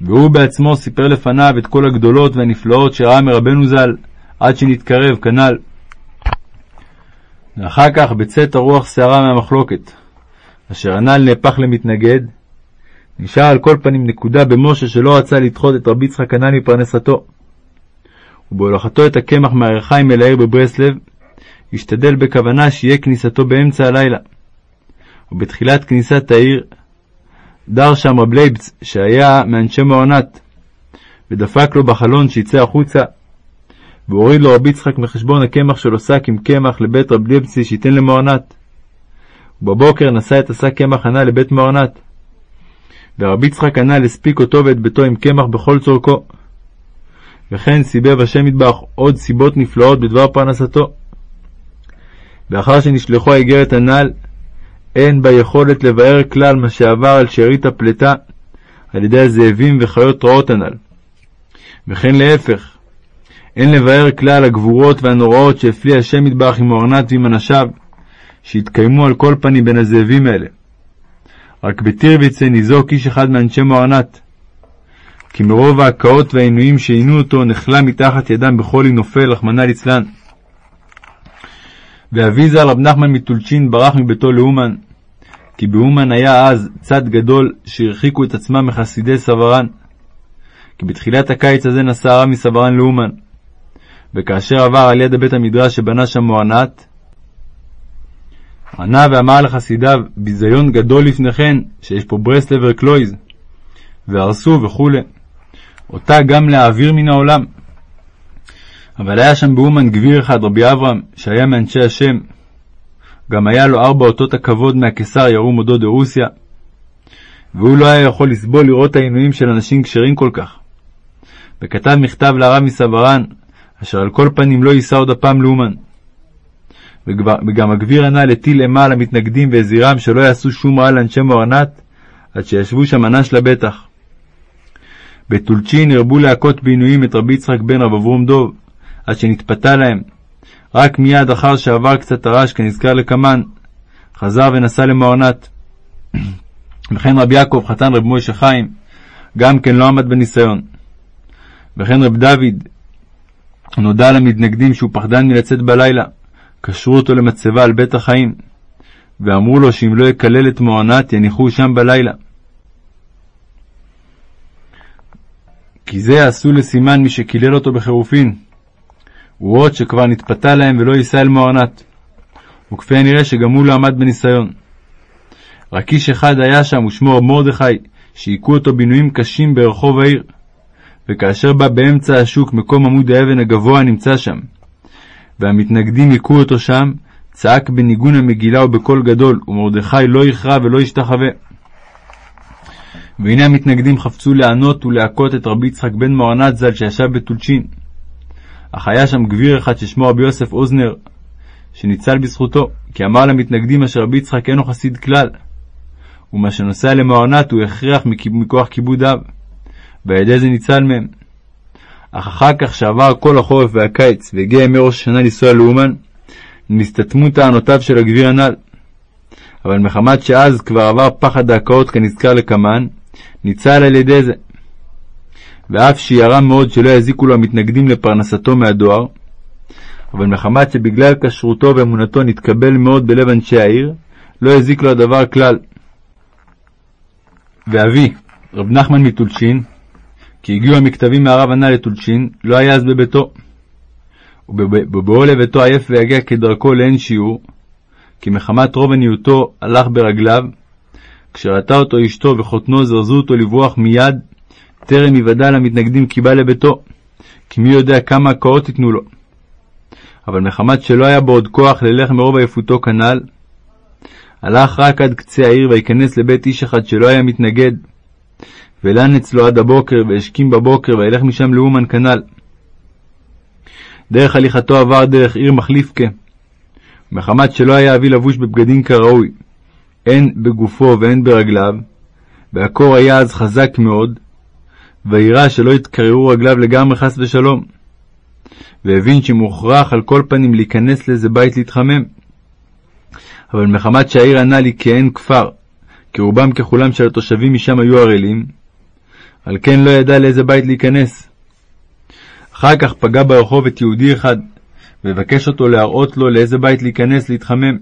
A: והוא בעצמו סיפר לפניו את כל הגדולות והנפלאות שראה מרבנו ז"ל, עד שנתקרב כנ"ל. ואחר כך בצאת הרוח שערה מהמחלוקת, אשר הנ"ל נהפך למתנגד, נשאר על כל פנים נקודה במשה שלא רצה לדחות את רבי יצחק הנ"ל מפרנסתו. ובהולכתו את הקמח מהריחיים אל העיר בברסלב, השתדל בכוונה שיהיה כניסתו באמצע הלילה. ובתחילת כניסת העיר, דר שם רב לייבץ, שהיה מאנשי מוהרנת, ודפק לו בחלון שיצא החוצה, והוריד לו רבי יצחק מחשבון הקמח שלו שק עם קמח לבית רב ליבצי שייתן למוהרנת. ובבוקר נשא את השק קמח ענה לבית מוארנת. ורבי יצחק הנ"ל הספיק אותו ואת ביתו עם קמח בכל צורכו. וכן סיבב השם מטבח עוד סיבות נפלאות בדבר פרנסתו. ואחר שנשלחו האיגרת הנ"ל, אין בה יכולת לבאר כלל מה שעבר על שארית הפלטה על ידי הזאבים וחיות רעות הנ"ל. וכן להפך, אין לבאר כלל הגבורות והנוראות שהפליא השם מטבח עם אורנת ועם אנשיו, שהתקיימו על כל פנים בין הזאבים האלה. רק בטירביצה ניזוק איש אחד מאנשי מוארנת. כי מרוב ההקאות והעינויים שעינו אותו, נחלה מתחת ידם בחולי נופל, רחמנא ליצלן. ואבי ז"ל רב נחמן מטולצ'ין ברח מביתו לאומן, כי באומן היה אז צד גדול שהרחיקו את עצמם מחסידי סברן. כי בתחילת הקיץ הזה נסע הרב מסברן לאומן. וכאשר עבר על יד בית המדרש שבנה שם מוארנת, ענה ואמר לחסידיו, ביזיון גדול לפניכן, שיש פה ברסלבר קלויז, והרסו וכו', אותה גם להעביר מן העולם. אבל היה שם באומן גביר אחד, רבי אברהם, שהיה מאנשי השם. גם היה לו ארבע אותות הכבוד מהקיסר ירום עודו דרוסיה, והוא לא היה יכול לסבול לראות העינויים של אנשים כשרים כל כך. וכתב מכתב לרב מסברן, אשר על כל פנים לא יישא עוד הפעם לאומן. וגם הגביר ענה לטיל אימה על המתנגדים והזהירם שלא יעשו שום רע לאנשי מוארנת, עד שישבו שם אנש לבטח. בטולצ'ין הרבו להכות בעינויים את רבי יצחק בן רב אברום דוב, עד שנתפתה להם. רק מיד אחר שעבר קצת הרעש כנזכר לקמן, חזר ונסע למוארנת. וכן רבי יעקב חתן רב מוישה חיים, גם כן לא עמד בניסיון. וכן רב דוד, נודע למתנגדים שהוא פחדן מלצאת בלילה, קשרו אותו למצבה על בית החיים, ואמרו לו שאם לא יקלל את מוארנת, יניחו שם בלילה. כי זה עשו לסימן מי שקילל אותו בחירופין. עוד שכבר נתפתה להם ולא יישא אל מוארנת. וכפי הנראה שגם הוא לא עמד בניסיון. רק איש אחד היה שם, ושמו מרדכי, שהיכו אותו בינויים קשים ברחוב העיר. וכאשר בא באמצע השוק מקום עמוד האבן הגבוה הנמצא שם, והמתנגדים היכו אותו שם, צעק בניגון המגילה ובקול גדול, ומרדכי לא יכרע ולא ישתחווה. והנה המתנגדים חפצו לענות ולהכות את רבי יצחק בן מוארנת ז"ל שישב בתולשין. אך היה שם גביר אחד ששמו רבי יוסף אוזנר, שניצל בזכותו, כי אמר למתנגדים אשר רבי יצחק אינו חסיד כלל, ומה שנוסע למוארנת הוא הכרח מכוח כיבוד אב, ועל ידי זה ניצל מהם. אך אחר כך שעבר כל החורף והקיץ והגיע ימי ראש השנה לנסוע לאומן, נסתתמו טענותיו של הגביר הנ"ל. אבל מחמת שאז כבר עבר פחד ההקאות כנזכר לקמן, ניצל על ידי זה. ואף שירא מאוד שלא יזיקו לו המתנגדים לפרנסתו מהדואר, אבל מחמת שבגלל כשרותו ואמונתו נתקבל מאוד בלב אנשי העיר, לא יזיק לו הדבר כלל. ואבי, רב נחמן מטולשין, כי הגיעו המכתבים מהרב הנ"ל לטולשין, לא היה אז בביתו. ובבואו לביתו עייף ויגע כדרכו לאין שיעור, כי מחמת רוב עניותו הלך ברגליו, כשראתה אותו אשתו וחותנו זרזו אותו לברוח מיד, טרם היוודע למתנגדים כי בא לביתו, כי מי יודע כמה הקאות ייתנו לו. אבל מחמת שלא היה בו עוד כוח ללך מרוב עייפותו כנ"ל, הלך רק עד קצה העיר וייכנס לבית איש אחד שלא היה מתנגד, ולן אצלו עד הבוקר, והשכים בבוקר, וילך משם לאומן כנ"ל. דרך הליכתו עבר דרך עיר מחליפקה, מחמת שלא היה אבי לבוש בבגדים כראוי, הן בגופו והן ברגליו, והקור היה אז חזק מאוד, וירא שלא יתקררו רגליו לגמרי חס ושלום. והבין שמוכרח על כל פנים להיכנס לאיזה בית להתחמם. אבל מחמת שהעיר ענה לי כאין כפר, כי רובם ככולם של התושבים משם היו ערלים, על כן לא ידע לאיזה בית להיכנס. אחר כך פגע ברחוב את יהודי אחד, ובקש אותו להראות לו לאיזה בית להיכנס להתחמם.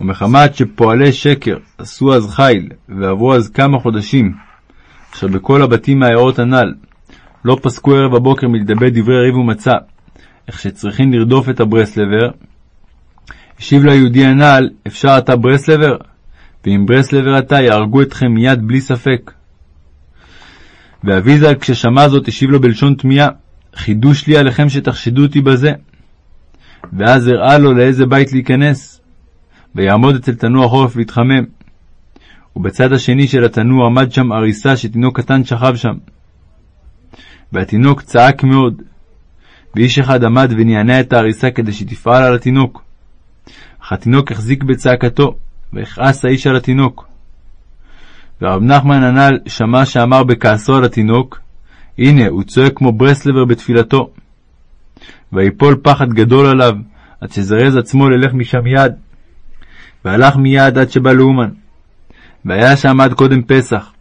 A: ומחמת שפועלי שקר עשו אז חיל, ועברו אז כמה חודשים, אשר בכל הבתים מהעיירות הנ"ל לא פסקו ערב הבוקר מלדבר דברי ריב ומצה, איך שצריכים לרדוף את הברסלבר, השיב לו היהודי הנ"ל, אפשר אתה ברסלבר? ואם ברסלבר אתה, יהרגו אתכם מיד בלי ספק. ואבי ז"ל כששמע זאת השיב לו בלשון תמיהה, חידוש לי עליכם שתחשדו אותי בזה. ואז הראה לו לאיזה בית להיכנס, ויעמוד אצל תנוע חורף להתחמם. ובצד השני של התנור עמד שם עריסה שתינוק קטן שכב שם. והתינוק צעק מאוד, ואיש אחד עמד ונענע את העריסה כדי שתפעל על התינוק. אך התינוק החזיק בצעקתו, ויכעס האיש על התינוק. ורב נחמן הנ"ל שמע שאמר בכעסו על התינוק, הנה, הוא צועק כמו ברסלבר בתפילתו. ויפול פחד גדול עליו, עד שזרז עצמו ללך משם מיד. והלך מיד עד שבא לאומן. והיה שם עד קודם פסח.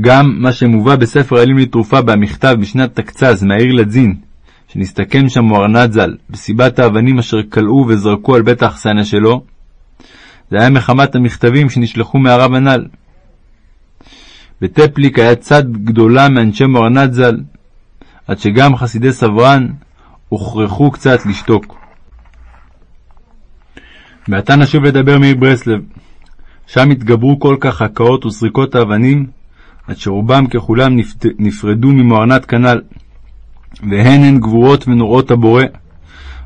A: גם מה שמובא בספר עלים לתרופה במכתב בשנת תקצ"ז מהעיר לדזין, שנסתכם שם מוארנת ז"ל, בסיבת האבנים אשר כלאו וזרקו על בית האכסניה שלו, זה היה מחמת המכתבים שנשלחו מהרב הנ"ל. וטפליק היה צד גדולה מאנשי מוארנת ז"ל, עד שגם חסידי סברן הוכרחו קצת לשתוק. ועתה נשוב לדבר מעיר ברסלב. שם התגברו כל כך הקאות וזריקות האבנים, עד שרובם ככולם נפרדו ממוארנת כנ"ל. והן הן גבורות ונוראות הבורא,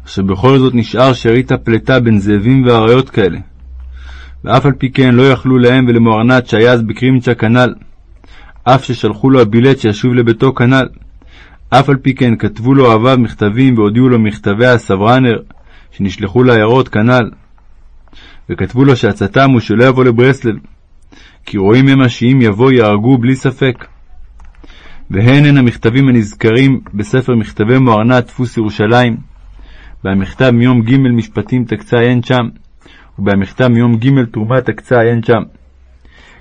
A: אשר בכל זאת נשאר שארית הפלטה בין זאבים ואריות כאלה. ואף על פי כן לא יכלו להם ולמוארנת שהיה אז בקרימצ'ה כנ"ל, אף ששלחו לו הבילט שישוב לביתו כנ"ל. אף על פי כן כתבו לו אוהביו מכתבים והודיעו לו מכתבי הסברנר שנשלחו לעיירות כנ"ל. וכתבו לו שעצתם הוא שלא יבוא לברסלב, כי רואים המה שאם יבוא יהרגו בלי ספק. והן הן המכתבים הנזכרים בספר מכתבי מוארנת דפוס ירושלים, והמכתב מיום ג' משפטים תקצה עיין שם, ובמכתב מיום ג' תרומה תקצה עיין שם.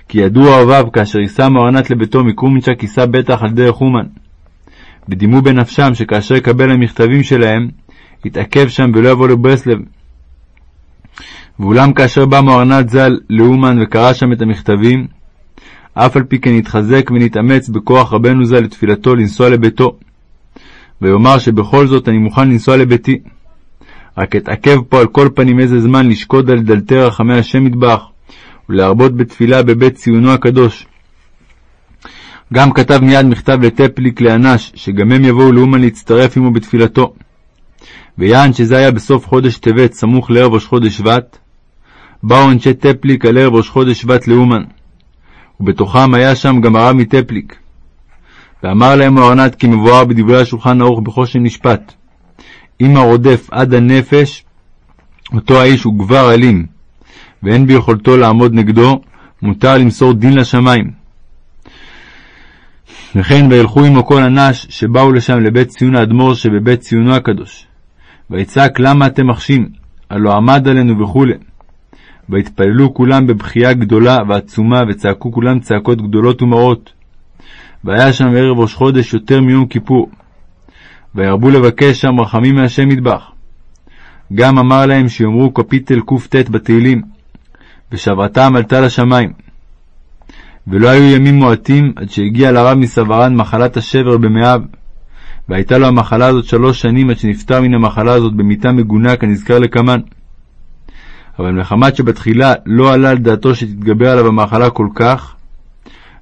A: כי ידעו אוהביו כאשר יישא מוארנת לביתו מקרומינצ'ה כיסה בטח על דרך אומן. ודימו בנפשם שכאשר יקבל המכתבים שלהם, יתעכב שם ולא יבוא לברסלב. ואולם כאשר בא מוארנת ז"ל לאומן וקרא שם את המכתבים, אף על פי כן נתחזק ונתאמץ בכוח רבנו ז"ל לתפילתו לנסוע לביתו. ויאמר שבכל זאת אני מוכן לנסוע לביתי. רק אתעכב פה על כל פנים איזה זמן לשקוד על דלתי רחמי השם מטבח, ולהרבות בתפילה בבית ציונו הקדוש. גם כתב מיד מכתב לטפליק לאנש, שגם הם יבואו לאומן להצטרף עמו בתפילתו. ויען שזה היה בסוף חודש טבת, סמוך לערב ראש חודש שבט, באו אנשי טפליק על ערב ראש חודש שבט לאומן. ובתוכם היה שם גם הרב מטפליק. ואמר להם מוארנת כי מבואר בדברי השולחן ערוך בחושן משפט. אם הרודף עד הנפש, אותו האיש הוא גבר אלים, ואין ביכולתו לעמוד נגדו, מותר למסור דין לשמיים. וכן וילכו עמו כל אנש שבאו לשם לבית ציון האדמו"ר שבבית ציונו הקדוש. ויצעק למה אתם מחשים, הלא עמד עלינו וכו'. והתפללו כולם בבכייה גדולה ועצומה, וצעקו כולם צעקות גדולות ומרות. והיה שם ערב ראש חודש יותר מיום כיפור. וירבו לבקש שם רחמים מהשם מטבח. גם אמר להם שיאמרו קפיטל קט בתהילים, ושברתם עלתה לשמיים. ולא היו ימים מועטים עד שהגיע לרב מסברן מחלת השבר במאיו, והייתה לו המחלה הזאת שלוש שנים עד שנפטר מן המחלה הזאת במיטה מגונה כנזכר לקמן. אבל מחמת שבתחילה לא עלה על דעתו שתתגבר עליו המחלה כל כך,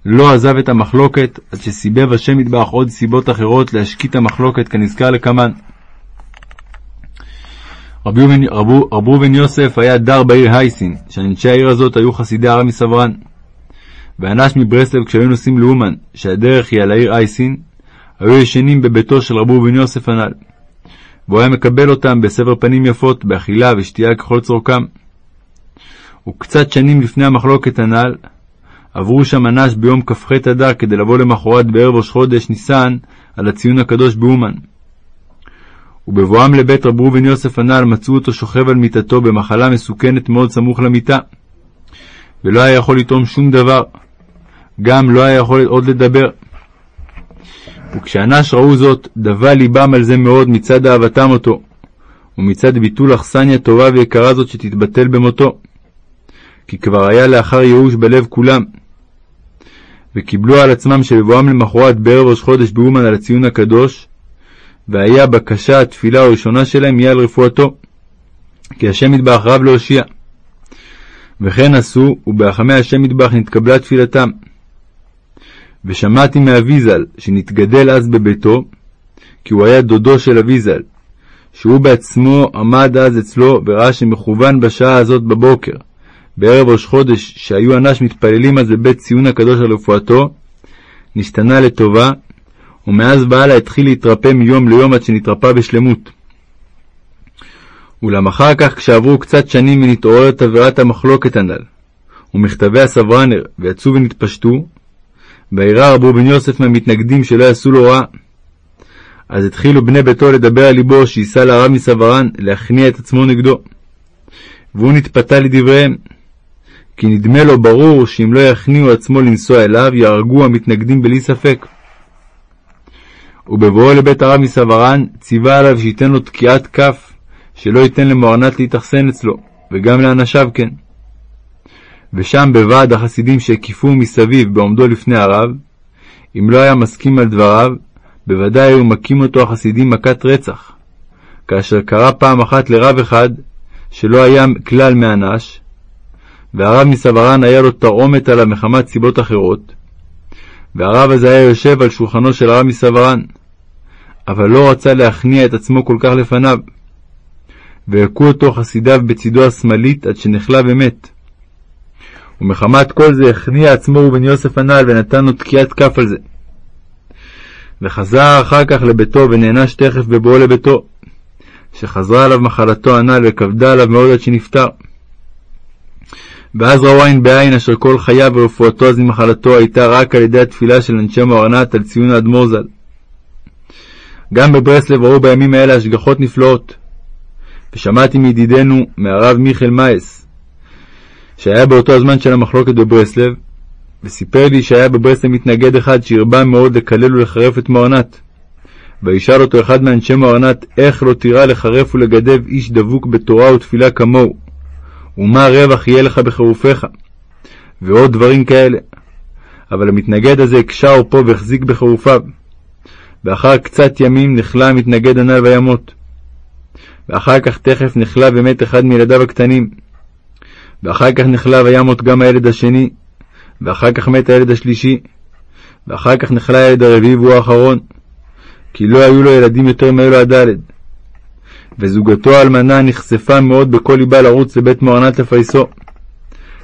A: לא עזב את המחלוקת עד שסיבב השם יתברך עוד סיבות אחרות להשקיט המחלוקת כנזכר לקמן. רבי ראובן יוסף היה דר בעיר הייסין, שאנשי העיר הזאת היו חסידי הרב מסברן. ואנש מברסלב כשהיו נוסעים לאומן, שהדרך היא על העיר הייסין, היו ישנים בביתו של רבי ראובן יוסף הנ"ל. והוא היה מקבל אותם בסבר פנים יפות, באכילה ושתייה ככל צורכם. וקצת שנים לפני המחלוקת הנ"ל, עברו שם אנש ביום כ"ח אדר כדי לבוא למחרת בערב ראש חודש ניסן על הציון הקדוש באומן. ובבואם לבית רב ראובן יוסף הנ"ל מצאו אותו שוכב על מיטתו במחלה מסוכנת מאוד סמוך למיטה, ולא היה יכול לטעום שום דבר, גם לא היה יכול עוד לדבר. וכשאנש ראו זאת, דבה ליבם על זה מאוד מצד אהבתם אותו, ומצד ביטול אכסניה טובה ויקרה זאת שתתבטל במותו. כי כבר היה לאחר ייאוש בלב כולם. וקיבלו על עצמם שבבואם למחרת בערב ראש חודש באומן על הציון הקדוש, והיה בקשה התפילה הראשונה שלהם יהיה על רפואתו, כי השם יתברך רב להושיע. וכן עשו, וברחמי השם יתברך נתקבלה תפילתם. ושמעתי מאבי ז"ל, שנתגדל אז בביתו, כי הוא היה דודו של אבי ז"ל, שהוא בעצמו עמד אז אצלו וראה שמכוון בשעה הזאת בבוקר, בערב ראש חודש, שהיו אנש מתפללים אז בבית ציון הקדוש על רפואתו, נשתנה לטובה, ומאז והלאה התחיל להתרפא מיום ליום עד שנתרפא בשלמות. אולם אחר כך, כשעברו קצת שנים ונתעוררת עבירת המחלוקת הנ"ל, ומכתבי הסברנר, ויצאו ונתפשטו, וירא רבו בן יוסף מהמתנגדים שלא יעשו לו רע. אז התחילו בני ביתו לדבר על ליבו שייסע לרב מסברן להכניע את עצמו נגדו. והוא נתפתה לדבריהם, כי נדמה לו ברור שאם לא יכניעו עצמו לנסוע אליו, יהרגו המתנגדים בלי ספק. ובבואו לבית הרב מסברן, ציווה עליו שייתן לו תקיעת כף, שלא ייתן למוארנת להתאכסן אצלו, וגם לאנשיו כן. ושם בוועד החסידים שהקיפוהו מסביב בעומדו לפני הרב, אם לא היה מסכים על דבריו, בוודאי היו מכים אותו החסידים מכת רצח, כאשר קרה פעם אחת לרב אחד, שלא היה כלל מאנש, והרב מסברן היה לו תרעומת עליו מחמת סיבות אחרות, והרב הזה היה יושב על שולחנו של הרב מסברן, אבל לא רצה להכניע את עצמו כל כך לפניו, והכו אותו חסידיו בצידו השמאלית עד שנחלה ומת. ומחמת כל זה הכניע עצמו ובן יוסף הנ"ל ונתן לו תקיעת כף על זה. וחזר אחר כך לביתו ונענש תכף בבואו לביתו, שחזרה עליו מחלתו הנ"ל וכבדה עליו מאוד עד שנפטר. ואז ראו עין בעין אשר כל חייו ורפואתו אז ממחלתו הייתה רק על ידי התפילה של אנשי מוארנת על ציון האדמו"ר ז"ל. גם בברסלב ראו בימים האלה השגחות נפלאות. ושמעתי מידידנו, מהרב מיכאל מייס, שהיה באותו הזמן של המחלוקת בברסלב, וסיפר לי שהיה בברסלב מתנגד אחד שהרבה מאוד לקלל ולחרף את מוארנת. וישאל אותו אחד מאנשי מוארנת, איך לא תירא לחרף ולגדב איש דבוק בתורה ותפילה כמוהו? ומה רווח יהיה לך בחירופיך? ועוד דברים כאלה. אבל המתנגד הזה הקשה עורפו והחזיק בחירופיו. ואחר קצת ימים נכלה המתנגד הנ"ל וימות. ואחר כך תכף נכלה ומת אחד מילדיו הקטנים. ואחר כך נכלה וימות גם הילד השני, ואחר כך מת הילד השלישי, ואחר כך נכלה הילד הרביעי והוא האחרון, כי לא היו לו ילדים יותר מאלו הדלת. וזוגתו האלמנה נחשפה מאוד בכל ליבה לרוץ לבית מוארנת לפייסו,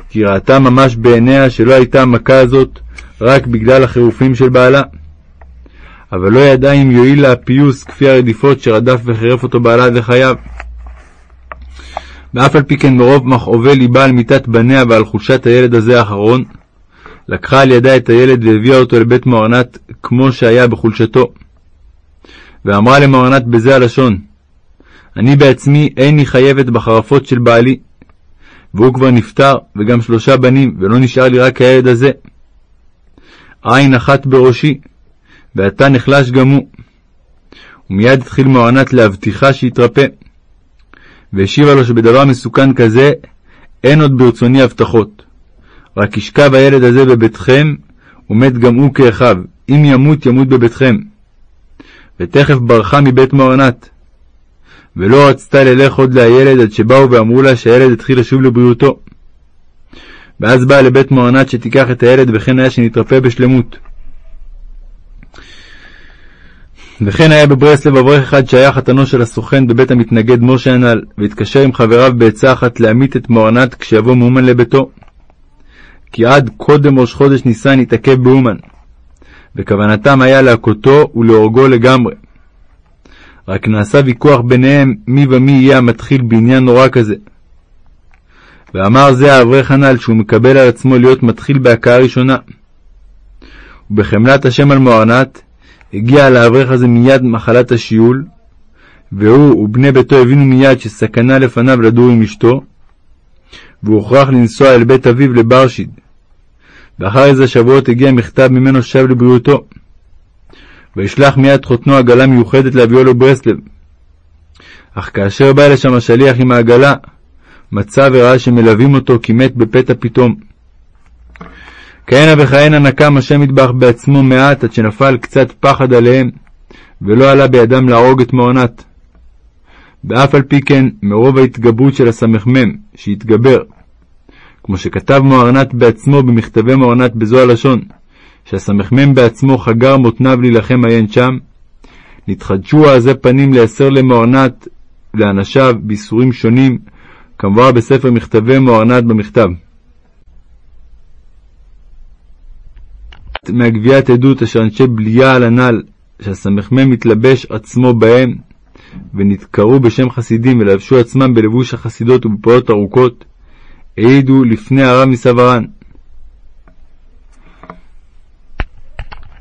A: כי ראתה ממש בעיניה שלא הייתה המכה הזאת רק בגלל החירופים של בעלה. אבל לא ידעה אם יועיל לה הפיוס כפי הרדיפות שרדף וחירף אותו בעלה עד לחייו. ואף על פי כן מרוב מכאובי ליבה על מיתת בניה ועל חולשת הילד הזה האחרון, לקחה על ידה את הילד והביאה אותו לבית מוארנת כמו שהיה בחולשתו. ואמרה למוארנת בזה הלשון, אני בעצמי איני חייבת בחרפות של בעלי, והוא כבר נפטר, וגם שלושה בנים, ולא נשאר לי רק הילד הזה. עין אחת בראשי, ועתה נחלש גם הוא. ומיד התחיל מוארנת להבטיחה שיתרפא. והשיבה לו שבדבר מסוכן כזה אין עוד ברצוני הבטחות. רק ישכב הילד הזה בביתכם, ומת גם הוא כאחיו, אם ימות ימות בביתכם. ותכף ברחה מבית מוארנת. ולא רצתה ללך עוד לילד עד שבאו ואמרו לה שהילד התחיל לשוב לבריאותו. ואז באה לבית מוארנת שתיקח את הילד, וכן היה שנתרפא בשלמות. וכן היה בברסלב אברך אחד שהיה חתנו של הסוכן בבית המתנגד משה הנ"ל, והתקשר עם חבריו בעצה אחת להמית את מוארנת כשיבוא מאומן לביתו. כי עד קודם ראש חודש ניסן התעכב באומן, וכוונתם היה להכותו ולהורגו לגמרי. רק נעשה ויכוח ביניהם מי ומי יהיה המתחיל בעניין נורא כזה. ואמר זה האברך הנ"ל שהוא מקבל על עצמו להיות מתחיל בהכאה ראשונה. ובחמלת השם על מוארנת, הגיע לאברך הזה מיד מחלת השיעול, והוא ובני ביתו הבינו מיד שסכנה לפניו לדור עם אשתו, והוכרח לנסוע אל בית אביו לברשיד. ואחר איזה שבועות הגיע מכתב ממנו שב לבריאותו. וישלח מיד חותנו עגלה מיוחדת להביאו לברסלב. אך כאשר בא לשם השליח עם העגלה, מצא וראה שמלווים אותו כי מת בפתע פתאום. כהנה וכהנה נקם השם מטבח בעצמו מעט עד שנפל קצת פחד עליהם, ולא עלה בידם להרוג את מעונת. ואף על פי כן, מרוב ההתגברות של הסמ"ם, שהתגבר, כמו שכתב מוארנת בעצמו במכתבי מוארנת בזו הלשון, שהסמ"ם בעצמו חגר מותניו להילחם עיין שם, נתחדשו העזי פנים לייסר למוארנת ולאנשיו באיסורים שונים, כמובן בספר מכתבי מוארנת במכתב. מהגביית עדות אשר אנשי בליה על הנ"ל, שהסמ"ם מתלבש עצמו בהם, ונתקראו בשם חסידים ולבשו עצמם בלבוש החסידות ובפאות ארוכות, העידו לפני הרב מסוורן,